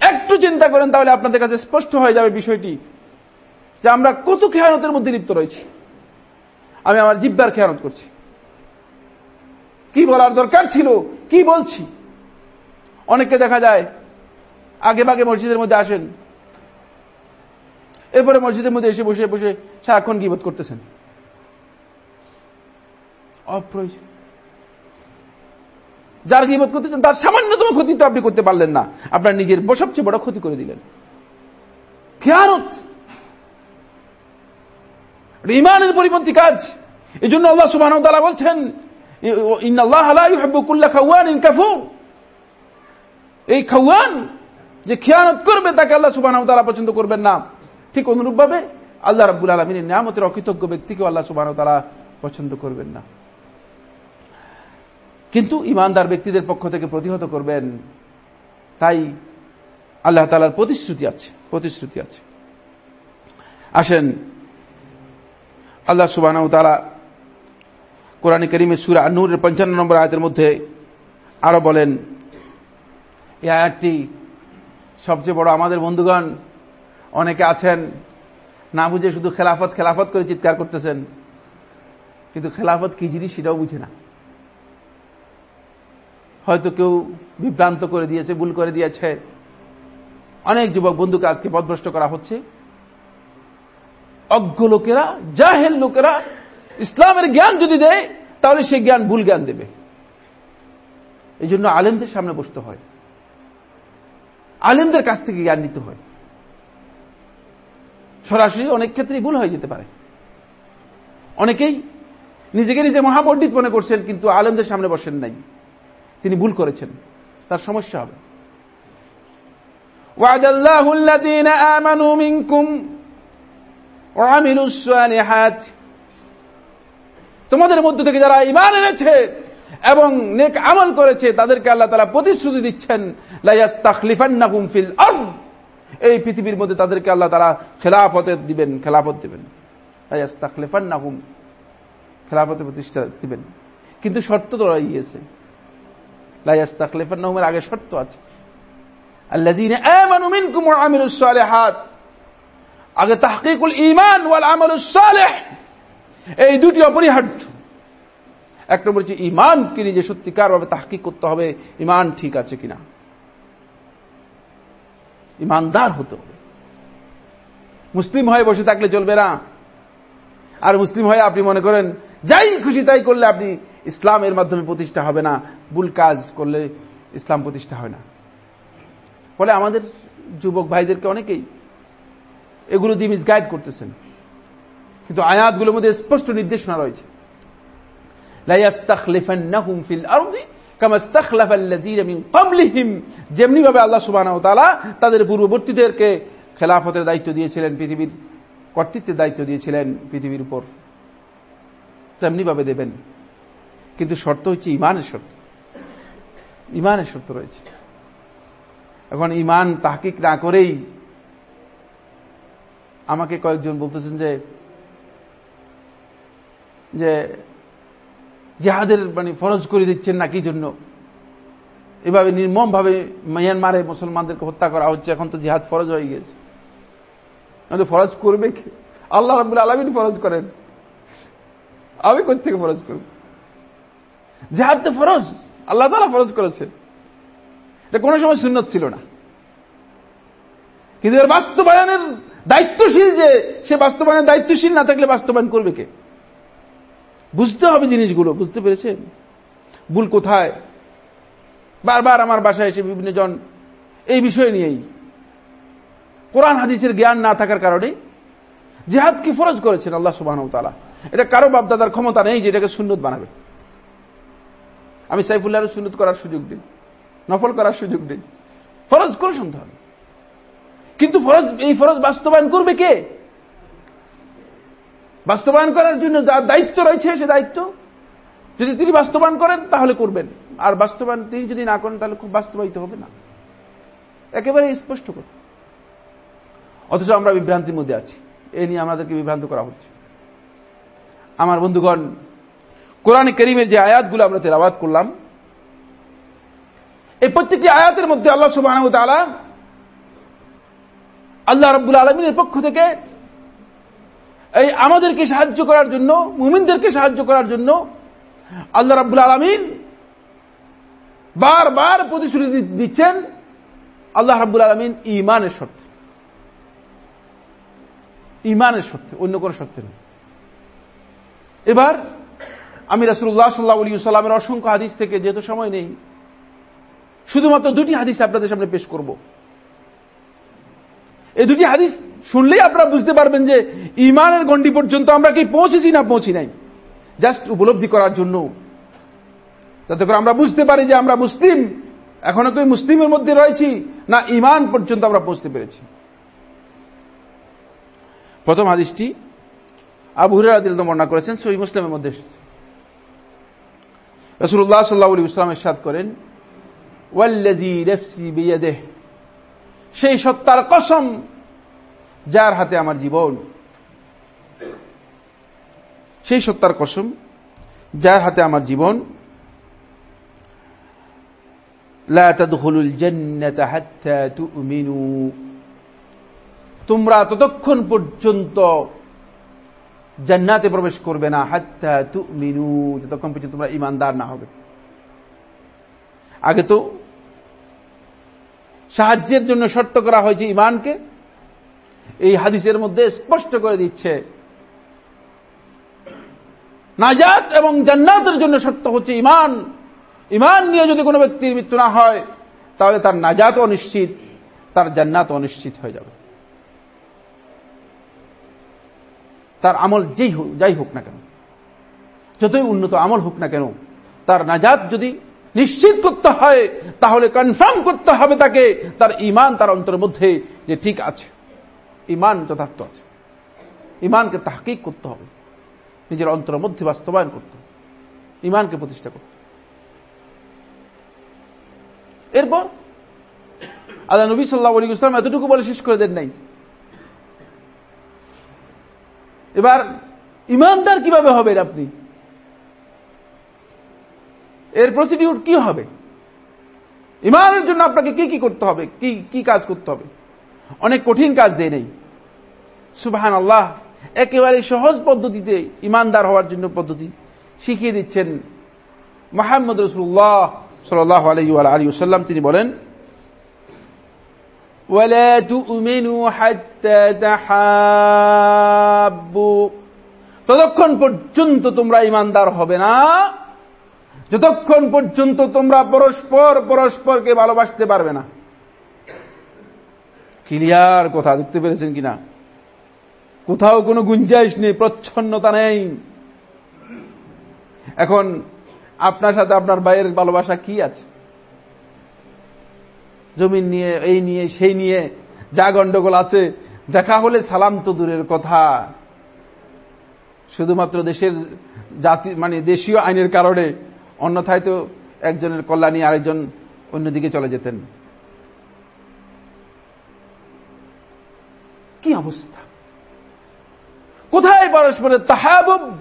একটু চিন্তা করেন, তাহলে আপনাদের কাছে স্পষ্ট হয়ে যাবে বিষয়টি যে আমরা কত খেয়ানতের মধ্যে লিপ্ত রয়েছি। আমি আমার জিব্বার খেয়ানত করছি। কি বলার দরকার ছিল? কি বলছি? অনেককে দেখা যায় আগে বাগে মসজিদের মধ্যে আসেন। এরপরে মসজিদের মধ্যে এসে বসে বসে সারাক্ষণ গিবোধ করতেছেন। অপ্রয়োজন। যার গিবোধ করতেছেন, তার সামান্যতম ক্ষতি তো আপনি করতে পারলেন না। আপনার নিজের সবচেয়ে বড় ক্ষতি করে দিলেন। খেয়ানত। ইমানের পরিপন্থী কাজ। এই জন্য আল্লাহ সুবাহ বলছেন এই খাওয়ান যে খেয়ানত করবে, তাকে আল্লাহ সুবাহ তালা পছন্দ করবেন না। ঠিক অনুরূপ ভাবে আল্লাহ রাবুল আলমিনের নিয়ামতের অকৃতজ্ঞ ব্যক্তিকেও আল্লাহ সুবাহ তালা পছন্দ করবেন না। কিন্তু ইমানদার ব্যক্তিদের পক্ষ থেকে প্রতিহত করবেন, তাই আল্লাহ তালার প্রতিশ্রুতি আছে প্রতিশ্রুতি আছে। আসেন, আল্লাহ সুবাহ তারা কোরআন করিমের সুরা নূরের পঞ্চান্ন নম্বর আয়াতের মধ্যে আরও বলেন, এই আয়াতটি সবচেয়ে বড় আমাদের বন্ধুগণ, অনেকে আছেন, না বুঝে শুধু খেলাফত খেলাফত করে চিৎকার করতেছেন, কিন্তু খেলাফত কি জিনিস সেটাও বুঝে না। হয়তো কেউ বিভ্রান্ত করে দিয়েছে, ভুল করে দিয়েছে। অনেক যুবক বন্ধুকে আজকে পদভ্রষ্ট করা হচ্ছে। অজ্ঞ লোকেরা, জাহেল লোকেরা, ইসলামের জ্ঞান যদি দেয়, তাহলে সে জ্ঞান ভুল জ্ঞান দেবে। এই জন্য আলেমদের সামনে বসতে হয়। আলেমদের কাছ থেকে জ্ঞান নিতে হয় সরাসরি অনেক ক্ষেত্রেই ভুল হয়ে যেতে পারে অনেকেই নিজেকে নিজে মহাপণ্ডিত মনে করছেন কিন্তু আলেমদের সামনে বসেন নাই তিনি ভুল করেছেন তার সমস্যা হবে وعد الله الذين آمنوا منكم وعملوا الصالحات তোমাদের মধ্য থেকে যারা ইমান এনেছে এবং নেক আমল করেছে, তাদেরকে আল্লাহ তালা প্রতিশ্রুতি দিচ্ছেন ফিল এই পৃথিবীর মধ্যে তাদেরকে আল্লাহ তারা খেলাফতে দিবেন, খেলাফত দিবেন। খেলাফতে প্রতিষ্ঠা দিবেন। কিন্তু শর্ত তো রয়েছে লাইয়াস্তাখলিফান্নাহুমের আগে শর্ত আছে। আগে তাহকিকুল ইমান ওয়াল আমালুস এই দুটি অপরিহার্য। এক নম্বর হচ্ছে ইমানকে নিজে সত্যিকার ভাবে তাহকিক করতে হবে ইমান ঠিক আছে কিনা? ইমানদার হতে হবে। মুসলিম হয়ে বসে থাকলে চলবে না। আর মুসলিম হয়ে আপনি মনে করেন, যাই খুশি তাই করলে আপনি ইসলামের মাধ্যমে প্রতিষ্ঠা হবে না, ভুল কাজ করলে ইসলাম প্রতিষ্ঠা হয় না। ফলে আমাদের যুবক ভাইদেরকে অনেকেই এগুলো দিয়ে মিসগাইড করতেছেন। কিন্তু আয়াতগুলোর মধ্যে স্পষ্ট নির্দেশনা রয়েছে। যেমনি ভাবে আল্লাহ সুবাহ তাদের পূর্ববর্তীদেরকে খেলাফতের দায়িত্ব দিয়েছিলেন পৃথিবীর, কর্তৃত্বের দায়িত্ব দিয়েছিলেন পৃথিবীর তেমনি ভাবে দেবেন। কিন্তু শর্ত হচ্ছে ইমানের শর্ত। ইমানের শর্ত রয়েছে। এখন ইমান তাহকিক না করেই আমাকে কয়েকজন বলতেছেন যে জেহাদের মানে ফরজ করে দিচ্ছেন না কি জন্য? এভাবে নির্মম ভাবে মিয়ানমারে মুসলমানদেরকে হত্যা করা হচ্ছে, এখন তো জিহাদ ফরজ হয়ে গেছে। ফরজ করবে কি? আল্লাহ রাবুল আলমিন ফরজ করেন। আমি থেকে ফরজ করব? জেহাদ তো ফরজ, আল্লাহ তালা ফরজ করেছে এটা কোনো সময় সুন্নত ছিল না। কিন্তু এর বাস্তবায়নের দায়িত্বশীল যে, সে বাস্তবায়নের দায়িত্বশীল না থাকলে বাস্তবায়ন করবে কে? বুঝতে হবে জিনিসগুলো, বুঝতে পেরেছেন? ভুল কোথায়? বারবার আমার বাসায় এসে বিভিন্ন জন এই বিষয় নিয়েই। কোরআন হাদিসের জ্ঞান না থাকার কারণে জেহাদকে ফরজ করেছেন আল্লাহ সুবাহ তালা এটা কারও বাপদাদার ক্ষমতা নেই যে এটাকে সুন্নত বানাবে। আমি সাইফুল্লাহর সুন্নত করার সুযোগ দিই, নফল করার সুযোগ দিই। ফরজ করে শুনতে হবে। কিন্তু ফরজ, এই ফরজ বাস্তবায়ন করবে কে? বাস্তবায়ন করার জন্য যার দায়িত্ব রয়েছে, সে দায়িত্ব। যদি তিনি বাস্তবায়ন করেন, তাহলে করবেন। আর বাস্তবায়ন তিনি যদি না করেন, তাহলে খুব বাস্তবায়িত হবে না। একেবারে স্পষ্ট কথা। অথচ আমরা বিভ্রান্তির মধ্যে আছি। এ নিয়ে আমাদেরকে বিভ্রান্ত করা হচ্ছে। আমার বন্ধুগণ, কোরআন করিমের যে আয়াতগুলো আমরা তেলাবাদ করলাম, এই প্রত্যেকটি আয়াতের মধ্যে আল্লাহ সুবাহ আল্লাহ রব্বুল আলমিনের পক্ষ থেকে এই আমাদেরকে সাহায্য করার জন্য, মুমিনদেরকে সাহায্য করার জন্য আল্লাহ রাব্বুল আলমিন বারবার প্রতিশ্রুতি দিচ্ছেন আল্লাহ রাব্বুল আলমিন ইমানের শর্তে। ইমানের শর্তে, অন্য কোনো শর্তে নেই। এবার আমি রাসুল্লাহ সাল্লাহ আলী সাল্লামের অসংখ্য হাদিস থেকে যেহেতু সময় নেই, শুধুমাত্র দুটি হাদিস আপনাদের সামনে পেশ করব। এই দুটি হাদিস শুনলেই আপনারা বুঝতে পারবেন যে ইমানের গণ্ডি পর্যন্ত আমরা কি পৌঁছেছি না পৌঁছি নাই। জাস্ট উপলব্ধি করার জন্য। যাতে করে আমরা বুঝতে পারি যে আমরা মুসলিম। এখনও কি মুসলিমের মধ্যে রয়েছি, না ইমান পর্যন্ত আমরা পৌঁছতে পেরেছি। প্রথম হাদিসটি আবু হুরাদিল বর্ণনা করেছেন সই মুসলিমের মধ্যে এসেছে। রসুল্লাহ সাল্লাহ ইসলাম এরশাদ করেন ওয়াল্লাজি রেফসি বিয়েদেহ। সেই সত্তার কসম যার হাতে আমার জীবন। সেই সত্তার কসম যার হাতে আমার জীবন। তোমরা ততক্ষণ পর্যন্ত জান্নাতে প্রবেশ করবে না, হাত্তা তু মিনু যতক্ষণ পর্যন্ত তোমরা ইমানদার না হবে। আগে তো সাহায্যের জন্য শর্ত করা হয়েছে ইমানকে এই হাদিসের মধ্যে স্পষ্ট করে দিচ্ছে। নাজাত এবং জান্নাতের জন্য শর্ত হচ্ছে ইমান ইমান নিয়ে যদি কোনো ব্যক্তির মৃত্যু না হয়, তাহলে তার নাজাত অনিশ্চিত, তার জান্নাত অনিশ্চিত হয়ে যাবে। তার আমল যেই হোক যাই হোক না কেন, যতই উন্নত আমল হোক না কেন, তার নাজাত যদি নিশ্চিত করতে হয়, তাহলে কনফার্ম করতে হবে তাকে, তার ইমান তার অন্তরের মধ্যে যে ঠিক আছে। ইমান যথার্থ আছে। ইমানকে তাহকিক করতে হবে। নিজের অন্তরের মধ্যে বাস্তবায়ন করতে ইমানকে প্রতিষ্ঠা করতে এরপর, আল্লাহ নবী সাল্লাহ আলী ইসলাম এতটুকু বলে শেষ করে দেন নাই। এবার ইমানদার কীভাবে হবেন আপনি? এর প্রসিডিউর কি হবে ইমানের জন্য আপনাকে কি কি করতে হবে কি কি কাজ করতে হবে অনেক কঠিন কাজ দেয় নেই সুবাহান আল্লাহ একেবারে সহজ পদ্ধতিতে ইমানদার হওয়ার জন্য পদ্ধতি শিখিয়ে দিচ্ছেন মাহমদ রসুল্লাহ সাল্লাহ আলী আলী সাল্লাম তিনি বলেন ولا تؤمنوا حتى تحابوا ততক্ষণ পর্যন্ত তোমরা ইমানদার হবে না যতক্ষণ পর্যন্ত তোমরা পরস্পর পরস্পরকে ভালোবাসতে পারবে না। ক্লিয়ার কথা, দেখতে পেরেছেন কিনা? কোথাও কোনো গুঞ্জাইশ নেই, প্রচ্ছন্নতা নেই। এখন আপনার সাথে আপনার ভাইয়ের ভালোবাসা কি আছে? জমিন নিয়ে, এই নিয়ে, সেই নিয়ে যা গন্ডগোল আছে, দেখা হলে সালাম তো দূরের কথা। শুধুমাত্র দেশের জাতি মানে দেশীয় আইনের কারণে অন্যথায় তো একজনের কল্যাণী আরেকজন অন্যদিকে চলে যেতেন। কি অবস্থা? কোথায় পরস্পরের তাহাবুব?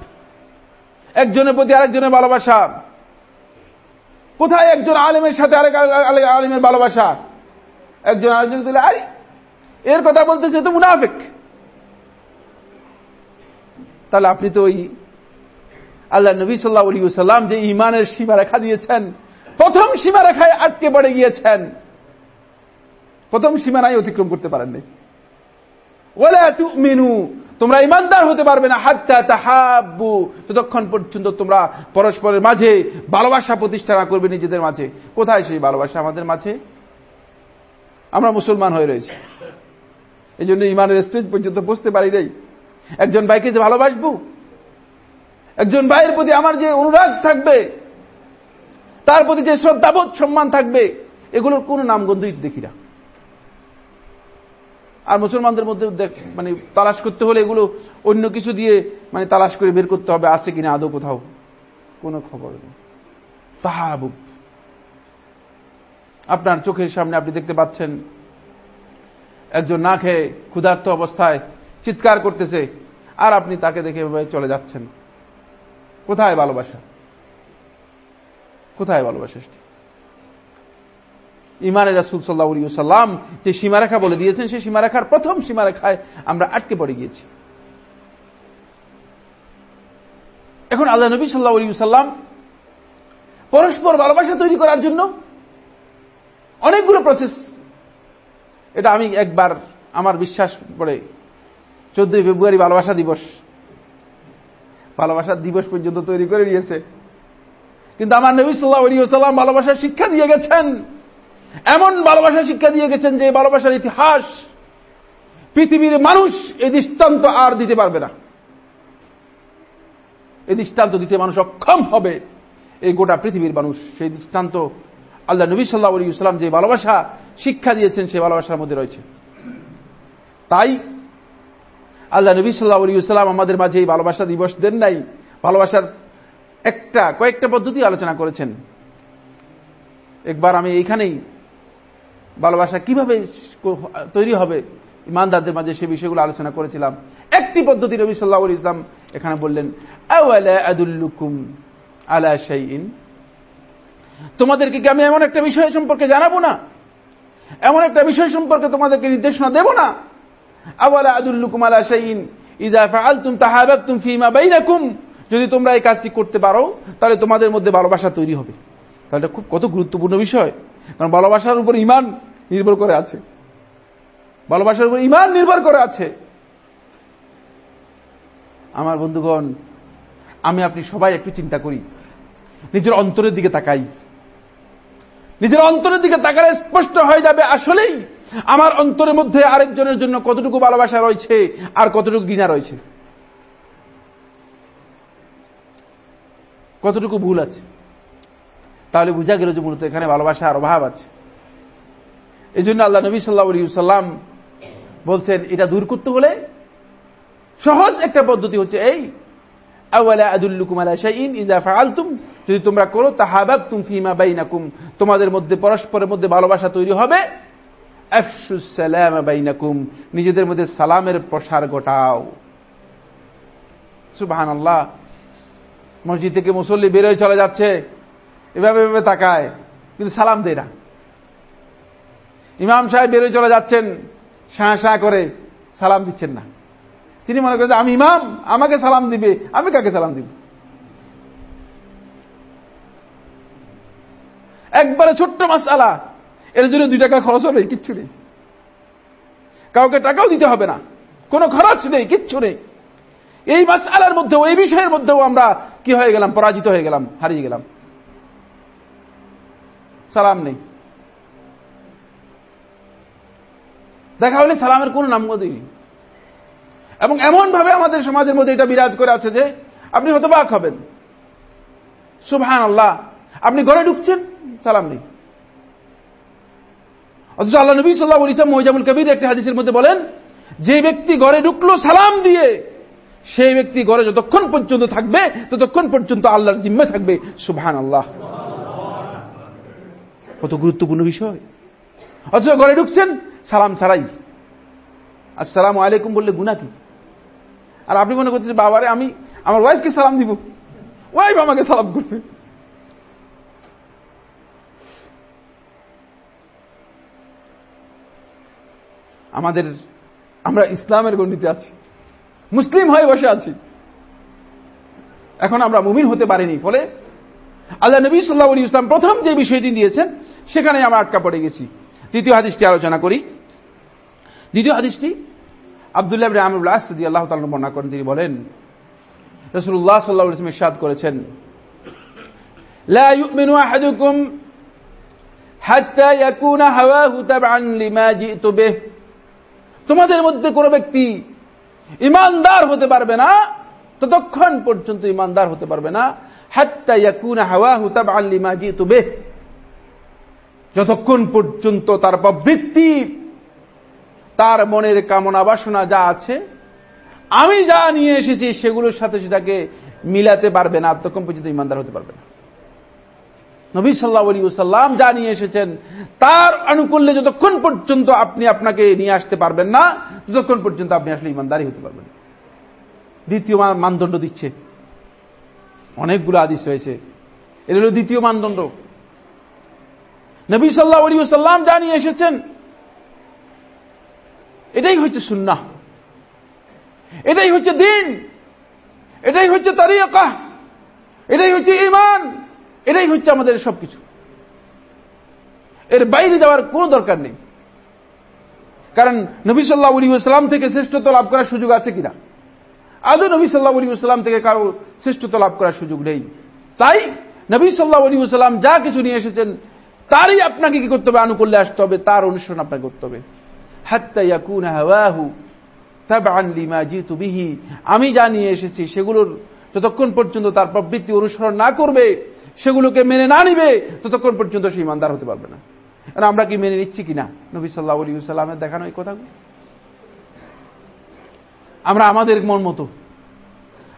একজনের প্রতি আরেকজনের ভালোবাসা। কোথায় একজন আলেমের সাথে আরেক আলেমের ভালোবাসা? একজন আরেকজন দিলে আরে, এর কথা বলতেছে তো মুনাফেক। তাহলে আপনি তো ওই আল্লাহ নবী সাল্লাহ আলী সাল্লাম যে ইমানের সীমা রেখা দিয়েছেন, প্রথম সীমা রেখায় আটকে পড়ে গিয়েছেন। প্রথম সীমানায় অতিক্রম করতে পারেননি। ওলা মেনু তোমরা ইমানদার হতে পারবে না। হাত্তা তাহাব্বু, ততক্ষণ পর্যন্ত তোমরা পরস্পরের মাঝে ভালোবাসা প্রতিষ্ঠা না করবে নিজেদের মাঝে। কোথায় সেই ভালোবাসা? আমাদের মাঝে? আমরা মুসলমান হয়ে রয়েছি। এই জন্য ইমানের স্টেজ পর্যন্ত বুঝতে পারি নাই। একজন ভাইকে যে ভালোবাসবো একজন ভাইয়ের প্রতি আমার যে অনুরাগ থাকবে, তার প্রতি যে শ্রদ্ধাবোধ, সম্মান থাকবে, এগুলোর কোন নামগন্ধই দেখি না। আর মুসলমানদের মধ্যে মানে তালাশ করতে হলে এগুলো অন্য কিছু দিয়ে মানে তালাশ করে বের করতে হবে, আছে কিনা আদৌ কোথাও, কোনো খবর নেই। তাহাবুব। আপনার চোখের সামনে আপনি দেখতে পাচ্ছেন, একজন না খেয়ে ক্ষুধার্ত অবস্থায় চিৎকার করতেছে, আর আপনি তাকে দেখে চলে যাচ্ছেন। কোথায় ভালোবাসা? কোথায় ভালোবাসা ইমানের রাসুল সাল্লাহ সাল্লাম যে সীমারেখা বলে দিয়েছেন, সেই সীমারেখার প্রথম সীমারেখায় আমরা আটকে পড়ে গিয়েছি। এখন আল্লাহ নবী সাল্লাহ সাল্লাম পরস্পর ভালোবাসা তৈরি করার জন্য অনেকগুলো প্রসেস এটা আমি একবার আমার বিশ্বাস পড়ে, চোদ্দই ফেব্রুয়ারি ভালোবাসা দিবস ভালোবাসার দিবস পর্যন্ত তৈরি করে নিয়েছে। কিন্তু আমার নবী সাল্লাহ সাল্লাম ভালোবাসার শিক্ষা দিয়ে গেছেন। এমন ভালোবাসা শিক্ষা দিয়ে গেছেন যে ভালোবাসার ইতিহাস, পৃথিবীর মানুষ এই দৃষ্টান্ত আর দিতে পারবে না। এই দৃষ্টান্ত দিতে মানুষ অক্ষম হবে, এই গোটা পৃথিবীর মানুষ। সেই দৃষ্টান্ত আল্লাহ নবী সাল্লাহ আলী ইসলাম যে ভালোবাসা শিক্ষা দিয়েছেন, সেই ভালোবাসার মধ্যে রয়েছে। তাই আল্লাহ নবী সাল্লাহ আলী ইসলাম আমাদের মাঝে এই ভালোবাসা দিবস দেন নাই। ভালোবাসার একটা, কয়েকটা পদ্ধতি আলোচনা করেছেন। একবার আমি এইখানেই ভালোবাসা কীভাবে তৈরি হবে, ইমানদারদের মাঝে সে বিষয়গুলো আলোচনা করেছিলাম। একটি পদ্ধতি রবি সাল্লাহ ইসলাম এখানে বললেন আলা তোমাদেরকে কি আমি এমন একটা বিষয় সম্পর্কে জানাব না? এমন একটা বিষয় সম্পর্কে তোমাদেরকে নির্দেশনা দেব না? যদি তোমরা এই কাজটি করতে পারো, তাহলে তোমাদের মধ্যে ভালোবাসা তৈরি হবে। তাহলে খুব, কত গুরুত্বপূর্ণ বিষয়। কারণ ভালোবাসার উপর ইমান নির্ভর করে আছে। ভালোবাসার উপর ইমান নির্ভর করে আছে। আমার বন্ধুগণ, আমি আপনি সবাই একটু চিন্তা করি। নিজের অন্তরের দিকে তাকাই। নিজের অন্তরের দিকে তাকালে স্পষ্ট হয়ে যাবে আসলেই আমার অন্তরের মধ্যে আরেকজনের জন্য কতটুকু ভালোবাসা রয়েছে আর কতটুকু গিনা রয়েছে? কতটুকু ভুল আছে? তাহলে বোঝা গেল যে মূলত এখানে ভালোবাসার অভাব আছে। এই জন্য আল্লাহ নবী সাল্লাহ সাল্লাম বলছেন, এটা দূর করতে হলে সহজ একটা পদ্ধতি হচ্ছে এই যদি তোমরা করো তাহাবাব তুম তোমাদের মধ্যে, পরস্পরের মধ্যে ভালোবাসা তৈরি হবে বাইনাকুম, নিজেদের মধ্যে সালামের প্রসার ঘটাও। সুবাহান আল্লাহ মসজিদ থেকে মুসল্লি বেরোয়, চলে যাচ্ছে। এভাবে এভাবে তাকায়, কিন্তু সালাম দেয় না। ইমাম সাহেব বেরোয়, চলে যাচ্ছেন, শাঁ শাঁ করে সালাম দিচ্ছেন না। তিনি মনে করেন আমি ইমাম, আমাকে সালাম দিবে, আমি কাকে সালাম দিব? একবারে ছোট্ট মাস আলা এর জন্য দুই টাকা খরচ হবে, কিচ্ছু নেই। কাউকে টাকাও দিতে হবে না। কোনো খরচ নেই, কিচ্ছু নেই। এই মাস আলার মধ্যেও, এই বিষয়ের মধ্যেও আমরা কি হয়ে গেলাম? পরাজিত হয়ে গেলাম, হারিয়ে গেলাম। সালাম নেই। দেখা হলে সালামের কোন নামগতি নেই। এবং এমন ভাবে আমাদের সমাজের মধ্যে এটা বিরাজ করে আছে যে, আপনি হতবাক হবেন। সুবহান আল্লাহ আপনি ঘরে ঢুকছেন, সালাম নেই। অথচ আল্লাহ নবী সাল্লাহ ইসলাম মহিজামুল কবির একটি হাদিসের মধ্যে বলেন, যে ব্যক্তি ঘরে ঢুকলো সালাম দিয়ে, সেই ব্যক্তি ঘরে যতক্ষণ পর্যন্ত থাকবে, ততক্ষণ পর্যন্ত আল্লাহর জিম্মে থাকবে। সুবহান আল্লাহ কত গুরুত্বপূর্ণ বিষয়। অথচ ঘরে ঢুকছেন, সালাম ছাড়াই। আসসালাম আলাইকুম বললে গুনা কি? আর আপনি মনে করছেন বাবারে আমি, আমার ওয়াইফকে সালাম দিব। ওয়াইফ আমাকে সালাম করবে। আমাদের আমরা ইসলামের গণ্ডিতে আছি মুসলিম হয়ে বসে আছি এখন আমরা মুমিন হতে পারিনি ফলে আল্লাহ নবী সাল্লাহ আলী ইসলাম প্রথম যে বিষয়টি দিয়েছেন সেখানে আমরা আটকা পড়ে গেছি দ্বিতীয় হাদিসটি আলোচনা করি দ্বিতীয় হাদিসটি আবদুল্লাহ আমরুল্লাহ সদি আল্লাহ তাল বর্ণনা করেন তিনি বলেন রসুল্লাহ সাল্লাহ ইসলাম ইরশাদ করেছেন لا يؤمن أحدكم حتى يكون هواه تبعا لما جئت به তোমাদের মধ্যে কোনো ব্যক্তি ইমানদার হতে পারবে না, ততক্ষণ পর্যন্ত ইমানদার হতে পারবে না। যতক্ষণ পর্যন্ত তার প্রবৃত্তি, তার মনের কামনা বাসনা যা আছে, আমি যা নিয়ে এসেছি সেগুলোর সাথে সেটাকে মিলাতে পারবে না, ততক্ষণ পর্যন্ত ইমানদার হতে পারবে না। নবী সাল্লাহ আলী সাল্লাম যা নিয়ে এসেছেন, তার আনুকূল্যে যতক্ষণ পর্যন্ত আপনি আপনাকে নিয়ে আসতে পারবেন না, ততক্ষণ পর্যন্ত আপনি আসলে ইমানদারি হতে পারবেন। দ্বিতীয় মানদণ্ড দিচ্ছে। অনেকগুলো আদিস রয়েছে। এটা হল দ্বিতীয় মানদণ্ড। নবী সাল্লাহ আলী সাল্লাম যা নিয়ে এসেছেন, এটাই হচ্ছে সুন্না এটাই হচ্ছে দিন। এটাই হচ্ছে তারিয়াকা এটাই হচ্ছে ইমান এটাই হচ্ছে আমাদের সবকিছু। এর বাইরে যাওয়ার কোনো দরকার নেই। কারণ নবী সাল্লাহ আলী ইসলাম থেকে শ্রেষ্ঠত্ব লাভ করার সুযোগ আছে কিনা? আদৌ নবী সাল্লাহ আলী ইসলাম থেকে কারও শ্রেষ্ঠত্ব লাভ করার সুযোগ নেই। তাই নবী সাল্লাহ আলী ইসলাম যা কিছু নিয়ে এসেছেন, তারই আপনাকে কি করতে হবে? আনুকূল্যে আসতে হবে, তার অনুসরণ আপনাকে করতে হবে। আমি যা নিয়ে এসেছি, সেগুলোর যতক্ষণ পর্যন্ত তার প্রবৃত্তি অনুসরণ না করবে, সেগুলোকে মেনে না নিবে, ততক্ষণ পর্যন্ত সে ইমানদার হতে পারবে না। আমরা কি মেনে নিচ্ছি কিনা? নবী সাল্লাহ আলী সাল্লামের দেখানো এই কথাগুলো? আমরা আমাদের মন মতো,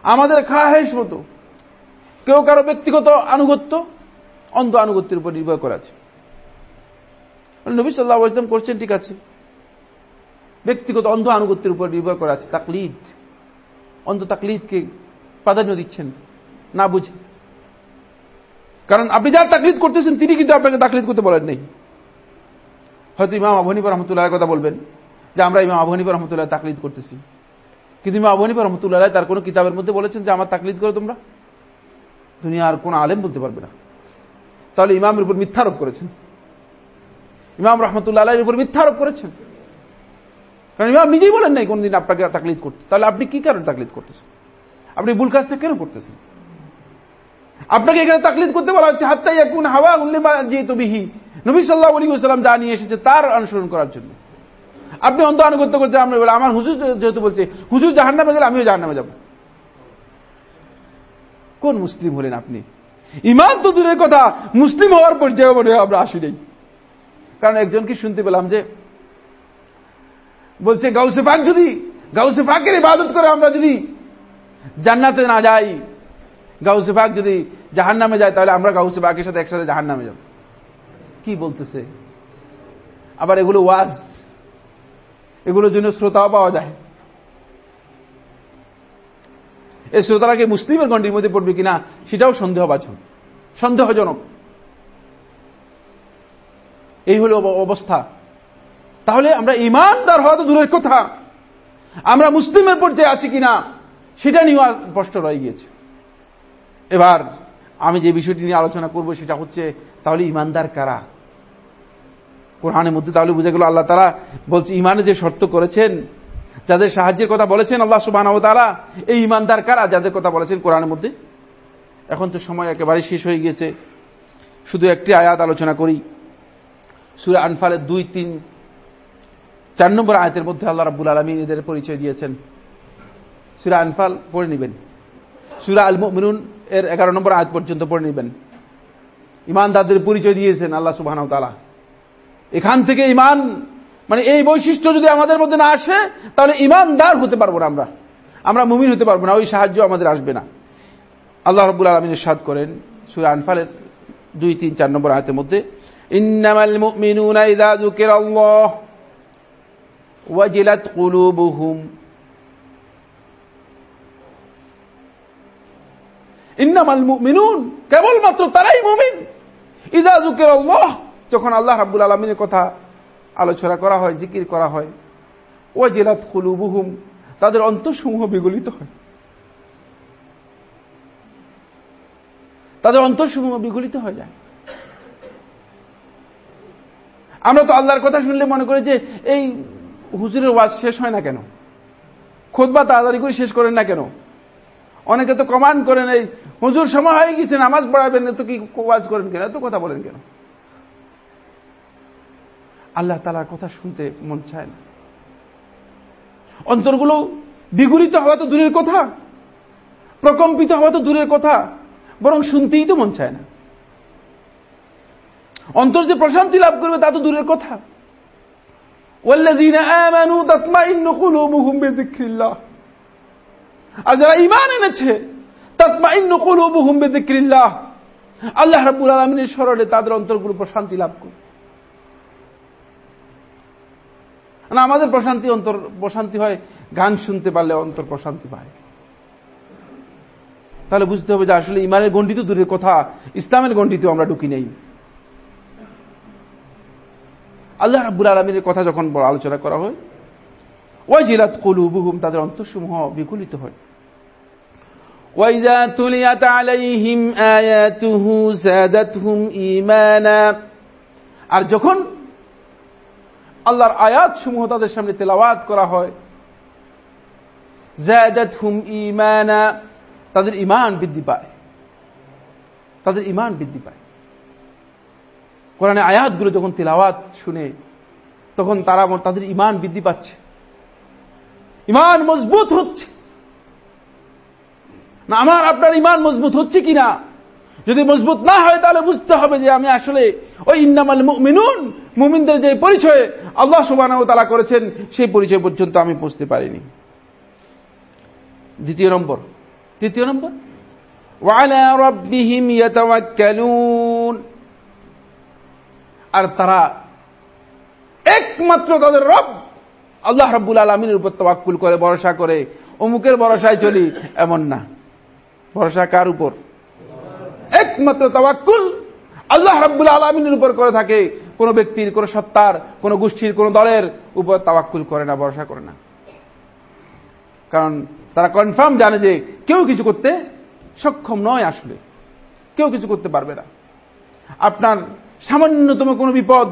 আমাদের খাহেস মতো, কেউ কারও ব্যক্তিগত আনুগত্য, অন্ধ আনুগত্যের উপর নির্ভর করা আছে। নবী সাল্লাহ ইসলাম করছেন, ঠিক আছে। ব্যক্তিগত অন্ধ আনুগত্যের উপর নির্ভর করা আছে, তাকলিদ। অন্ধ তাকলিদকে প্রাধান্য দিচ্ছেন, না বুঝে। কারণ আপনি যার তাকলিদ করতেছেন, তিনি কিন্তু আপনাকে তাকলিদ করতে বলেন নেই। হয়তো ইমাম আবহানিপা রহমতুল্লাহ কথা বলবেন, যে আমরা ইমাম আবহানিপা রহমতুল্লাহ তাকলিদ করতেছি। কিন্তু ইমাম আবহানিপা রহমতুল্লাহ তার কোন কিতাবের মধ্যে বলেছেন যে আমার তাকলিদ করো তোমরা? দুনিয়ার কোন আলেম বলতে পারবে না। তাহলে ইমামের উপর মিথ্যারোপ করেছেন। ইমাম রহমতুল্লাহ উপর মিথ্যারোপ করেছেন। কারণ ইমাম নিজেই বলেন নাই কোনদিন আপনাকে তাকলিদ করতে। তাহলে আপনি কি কারণে তাকলিদ করতেছেন? আপনি ভুল কাজটা কেন করতেছেন? আপনাকে এখানে তাকলিদ করতে বলা হচ্ছে হাত্তাই এখন হাওয়া উল্লেমা যেহেতু বিহি। নবী সাল্লাহ আলী সাল্লাম যা নিয়ে এসেছে তার অনুসরণ করার জন্য। আপনি অন্ত আনুগত্য করতে আপনি বলে আমার হুজুর যেহেতু বলছে, হুজুর জাহান নামে গেলে আমিও জাহান নামে যাব। কোন মুসলিম হলেন আপনি? ইমান তো দূরের কথা, মুসলিম হওয়ার পর্যায়ে মনে আমরা আসি নেই। কারণ একজনকে শুনতে পেলাম যে, বলছে, গাউসে পাক যদি গাউসে পাকের ইবাদত করে আমরা যদি জান্নাতে না যাই, গাউসে পাক যদি জাহান নামে যায়, তাহলে আমরা গাউসে পাকের সাথে একসাথে জাহান নামে যাব। কি বলতেছে? আবার এগুলো ওয়াজ এগুলোর জন্য শ্রোতাও পাওয়া যায়। এই শ্রোতারা কি মুসলিমের গণ্ডির মধ্যে পড়বে কিনা, সেটাও সন্দেহ সন্দেহবাচন সন্দেহজনক। এই হল অবস্থা। তাহলে আমরা ইমানদার হওয়া তো দূরের কথা। আমরা মুসলিমের পর্যায়ে আছি কিনা? সেটা নিয়ে স্পষ্ট রয়ে গিয়েছে। এবার আমি যে বিষয়টি নিয়ে আলোচনা করব সেটা হচ্ছে, তাহলে ইমানদার কারা? কোরআনের মধ্যে তাহলে বুঝে গেল আল্লাহ তারা বলছে ইমানে যে শর্ত করেছেন, যাদের সাহায্যের কথা বলেছেন আল্লাহ সুবাহ তারা এই ইমানদার কারা যাদের কথা বলেছেন কোরআনের মধ্যে? এখন তো সময় একেবারে শেষ হয়ে গেছে শুধু একটি আয়াত আলোচনা করি। সুরা আনফালের দুই তিন, চার নম্বর আয়াতের মধ্যে আল্লাহ রাবুল আলমিন এদের পরিচয় দিয়েছেন। সুরা আনফাল পড়ে নেবেন। সুরা আল মিনুন এর এগারো নম্বর আয়াত পর্যন্ত পড়ে নেবেন। ইমানদারদের পরিচয় দিয়েছেন আল্লাহ সুবাহ তালা এখান থেকে ইমান মানে এই বৈশিষ্ট্য যদি আমাদের মধ্যে না আসে, তাহলে ইমানদার হতে পারব না আমরা। আমরা মুমিন হতে পারব না, ওই সাহায্য আমাদের আসবে না। আল্লাহ রব্বুল আলমিনের সাদ করেন সুরা আনফালের দুই, তিন, চার নম্বর আয়তের মধ্যে, ইন্নামাল ইন্নামাল মুমিনুন, কেবলমাত্র তারাই মুমিন। ইদা জুকের যখন আল্লাহ রাব্বুল আলমিনের কথা আলোচনা করা হয়, জিকির করা হয় ও জেলাত কুলুবুহুম, তাদের অন্তঃসমূহ বিগলিত হয়। তাদের অন্তঃসমূহ বিগলিত হয়ে যায়। আমরা তো আল্লাহর কথা শুনলে মনে করি যে, এই হুজুরের ওয়াজ শেষ হয় না কেন? খোদবা তাড়াতাড়ি করে শেষ করেন না কেন? অনেকে তো কমান্ড করেন এই হুজুর সময় হয়ে গেছে নামাজ পড়াবেন তো কি ওয়াজ করেন কেন এত কথা বলেন কেন আল্লাহ তালার কথা শুনতে মন চায় না অন্তরগুলো বিগলিত হওয়া তো দূরের কথা প্রকম্পিত হওয়া তো দূরের কথা বরং শুনতেই তো মন চায় না অন্তর যে প্রশান্তি লাভ করবে তা তো দূরের কথা والذين آمنوا تطمئن قلوبهم بذكر الله আর যারা ইমান এনেছে আল্লাহ রাব্বুল আলামিনের স্মরণে তাদের অন্তরগুলো প্রশান্তি লাভ করে না, আমাদের প্রশান্তি অন্তর, প্রশান্তি হয়, গান শুনতে পারলে অন্তর প্রশান্তি পায়। তাহলে বুঝতে হবে যে আসলে ইমানের গণ্ডি দূরের কথা, ইসলামের গণ্ডিতেও আমরা ঢুকি নেই। আল্লাহ রাব্বুল আলমিনের কথা যখন আলোচনা করা হয় ওই জিরাত কলুবুহুম, তাদের অন্তঃসমূহ বিকুলিত হয়। وإذا تليت عليهم آياته زادتهم إيمانا আর যখন আল্লাহর আয়াত সমূহ তাদের সামনে তেলাওয়াত করা হয় জায়দাত হুম ইমানা তাদের ইমান বৃদ্ধি পায় তাদের ইমান বৃদ্ধি পায় কোরআনে আয়াতগুলো যখন তেলাওয়াত শুনে তখন তারা তাদের ইমান বৃদ্ধি পাচ্ছে ইমান মজবুত হচ্ছে না, আমার আপনার ইমান মজবুত হচ্ছে কিনা? যদি মজবুত না হয়, তাহলে বুঝতে হবে যে আমি আসলে ওই ইন্নামাল মিনুন মুমিনদের যে পরিচয়ে আল্লাহ সুবাহ তালা করেছেন, সেই পরিচয় পর্যন্ত আমি বুঝতে পারিনি। দ্বিতীয় নম্বর। তৃতীয় নম্বর? আর তারা একমাত্র তাদের রব আল্লাহ রব্বুল আলমিনের উপর তবাক্কুল করে, ভরসা করে, অমুকের ভরসায় চলি, এমন না। ভরসা কার উপর? একমাত্র তবাক্কুল আল্লাহ রব্বুল আলমিনের উপর করে থাকে। কোন ব্যক্তির, কোন সত্তার, কোন গোষ্ঠীর, কোন দলের উপর তাওয়াক্কুল করে না, ভরসা করে না। কারণ তারা কনফার্ম জানে যে কেউ কিছু করতে সক্ষম নয় আসলে। কেউ কিছু করতে পারবে না। আপনার সামান্যতম কোনো বিপদ,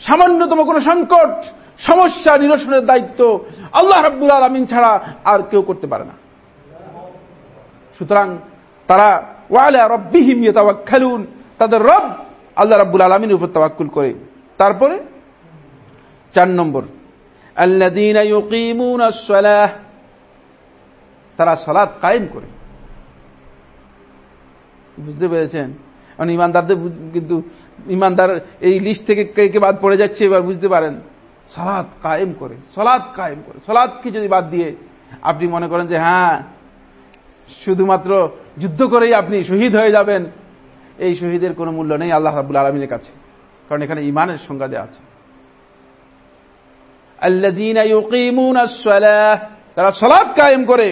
সামান্যতম কোনো সংকট, সমস্যা নিরসনের দায়িত্ব আল্লাহ রাব্বুল আলমিন ছাড়া আর কেউ করতে পারে না। সুতরাং তারা, ওয়ালা রব্বিহিম খেলুন তাদের রব আল্লাহ রাব্বুল আলমিনের উপর তাবাক্কুল করে। তারপরে চার নম্বর তারা সলাদ কায়েম করে। বুঝতে পেরেছেন? এখন ইমানদারদের কিন্তু ইমানদার এই লিস্ট থেকে কে কে বাদ পড়ে যাচ্ছে এবার বুঝতে পারেন। সলাদ কায়েম করে সলাদ কায়েম করে। সলাদকে যদি বাদ দিয়ে আপনি মনে করেন যে হ্যাঁ শুধুমাত্র যুদ্ধ করেই আপনি শহীদ হয়ে যাবেন, এই শহীদের কোনো মূল্য নেই আল্লাহ রাবুল আলমিনের কাছে, কারণ এখানে ইমানের সংজ্ঞা দেওয়া আছে। তারা সলাপ কায়েম করে।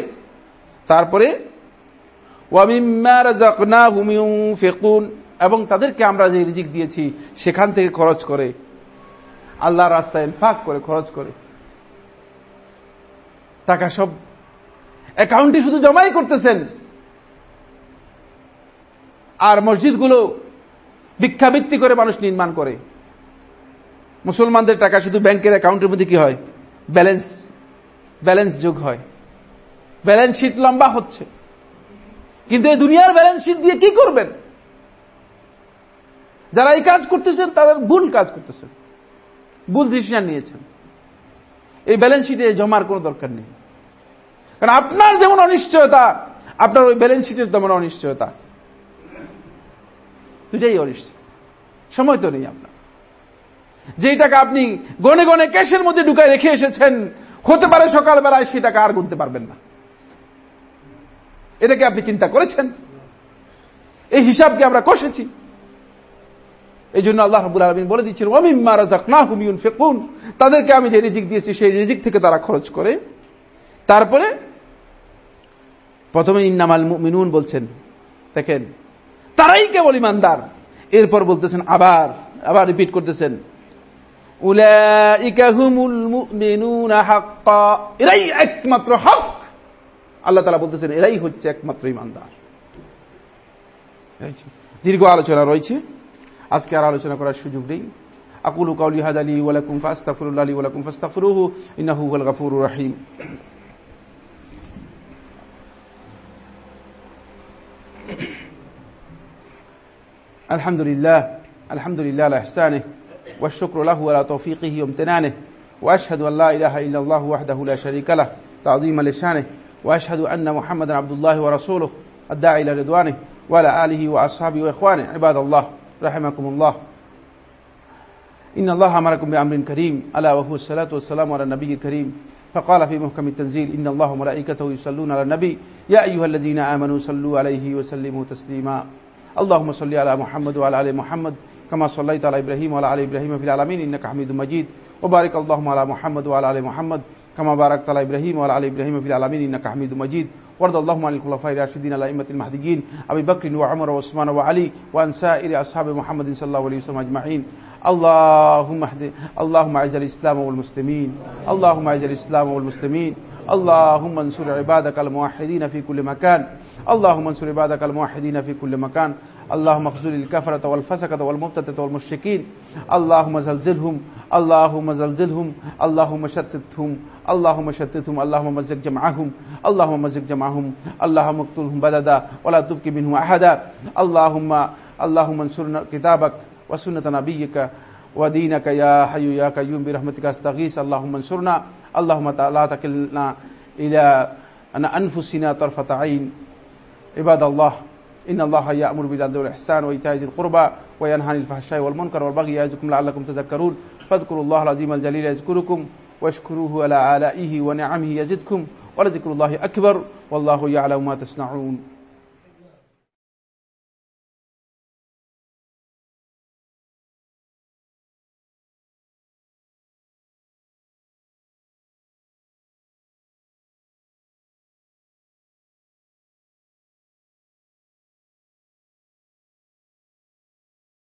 তারপরে এবং তাদেরকে আমরা যে রিজিক দিয়েছি, সেখান থেকে খরচ করে আল্লাহ রাস্তায় ফাঁক করে, খরচ করে। টাকা সব অ্যাকাউন্টে শুধু জমাই করতেছেন। আর মসজিদগুলো ভিক্ষাবৃত্তি করে মানুষ নির্মাণ করে। মুসলমানদের টাকা শুধু ব্যাংকের অ্যাকাউন্টের মধ্যে কি হয়? ব্যালেন্স ব্যালেন্স যোগ হয়। ব্যালেন্স শিট লম্বা হচ্ছে। কিন্তু এই দুনিয়ার ব্যালেন্স শিট দিয়ে কি করবেন? যারা এই কাজ করতেছেন তাদের ভুল কাজ করতেছেন। ভুল ডিসিশন নিয়েছেন। এই ব্যালেন্স শিটে জমার কোনো দরকার নেই। কারণ আপনার যেমন অনিশ্চয়তা, আপনার ওই ব্যালেন্স শিটের তেমন অনিশ্চয়তা। দুটাই অনিশ্চিত। সময় তো নেই আপনার। যেই টাকা আপনি গনে গনে ক্যাশের মধ্যে ঢুকায় রেখে এসেছেন, হতে পারে সকালবেলায় সেই টাকা আর গুনতে পারবেন না। এটাকে আপনি চিন্তা করেছেন? এই হিসাবকে আমরা কষেছি। এই জন্য আল্লাহ রাবুল আলমিন বলে দিচ্ছেন ওমিম্মা রাজাকনাহুম ইউনফিকুন। তাদেরকে আমি যে রিজিক দিয়েছি, সেই রিজিক থেকে তারা খরচ করে। তারপরে প্রথমে ইন্নামাল মিনুন বলছেন, দেখেন, তারাই কেবল ইমানদার। এরপর বলতেছেন, আবার আবার রিপিট করতেছেন এরাই একমাত্র হক। আল্লাহ তালা বলতেছেন, এরাই হচ্ছে একমাত্র ইমানদার। দীর্ঘ আলোচনা রয়েছে। আজকে আর আলোচনা করার সুযোগ নেই। আকুলু কাউলি হাদ আলী ওয়ালাকুম ফাস্তাফরুল্লাহ ওয়ালাকুম ফাস্তাফরুহু ওয়াল গাফুর রাহিম। الحمد لله الحمد لله على إحسانه والشكر له على توفيقه وامتنانه وأشهد أن لا إله إلا الله وحده لا شريك له تعظيما لشانه وأشهد أن محمدا عبد الله ورسوله الداعي إلى رضوانه وعلى آله وأصحابه وإخوانه عباد الله رحمكم الله إن الله أمركم بأمر كريم ألا وهو الصلاة والسلام على النبي الكريم فقال في محكم التنزيل إن الله وملائكته يصلون على النبي يا أيها الذين آمنوا صلوا عليه وسلموا تسليما. اللهم صل على محمد وعلى آل محمد كما صليت على إبراهيم وعلى آل إبراهيم في العالمين إنك حميد مجيد. وبارك اللهم على محمد وعلى آل محمد كما باركت على إبراهيم وعلى آل إبراهيم في العالمين إنك حميد مجيد. وارض اللهم عن الخلفاء الراشدين الأئمة المهديين أبي بكر وعمر وعثمان وعلي وعن سائر أصحاب محمد صلى الله عليه وسلم أجمعين. اللهم اهد اللهم اعز الإسلام والمسلمين. اللهم اعز الإسلام والمسلمين. اللهم انصر عبادك الموحدين في كل مكان. اللهم انصر عبادك الموحدين في كل مكان. اللهم اخذل الكفرة والفسقة والمبتدة والمشركين. اللهم زلزلهم. اللهم زلزلهم. اللهم شتتهم. اللهم شتتهم. اللهم مزق جمعهم. اللهم مزق جمعهم. اللهم اقتلهم بددا ولا تبكي منهم أحدا. اللهم اللهم انصرنا كتابك وسنة نبيك ودينك يا حي يا قيوم برحمتك استغيث. اللهم انصرنا. اللهم لا تكلنا إلى أن أنفسنا طرفة عين. عباد الله إن الله يأمر بالعدل والإحسان وإيتاء ذي القربى وينهى عن الفحشاء والمنكر والبغي يعظكم لعلكم تذكرون. فاذكروا الله العظيم الجليل يذكركم واشكروه على آلائه ونعمه يزدكم. ولذكر الله أكبر والله يعلم ما تصنعون.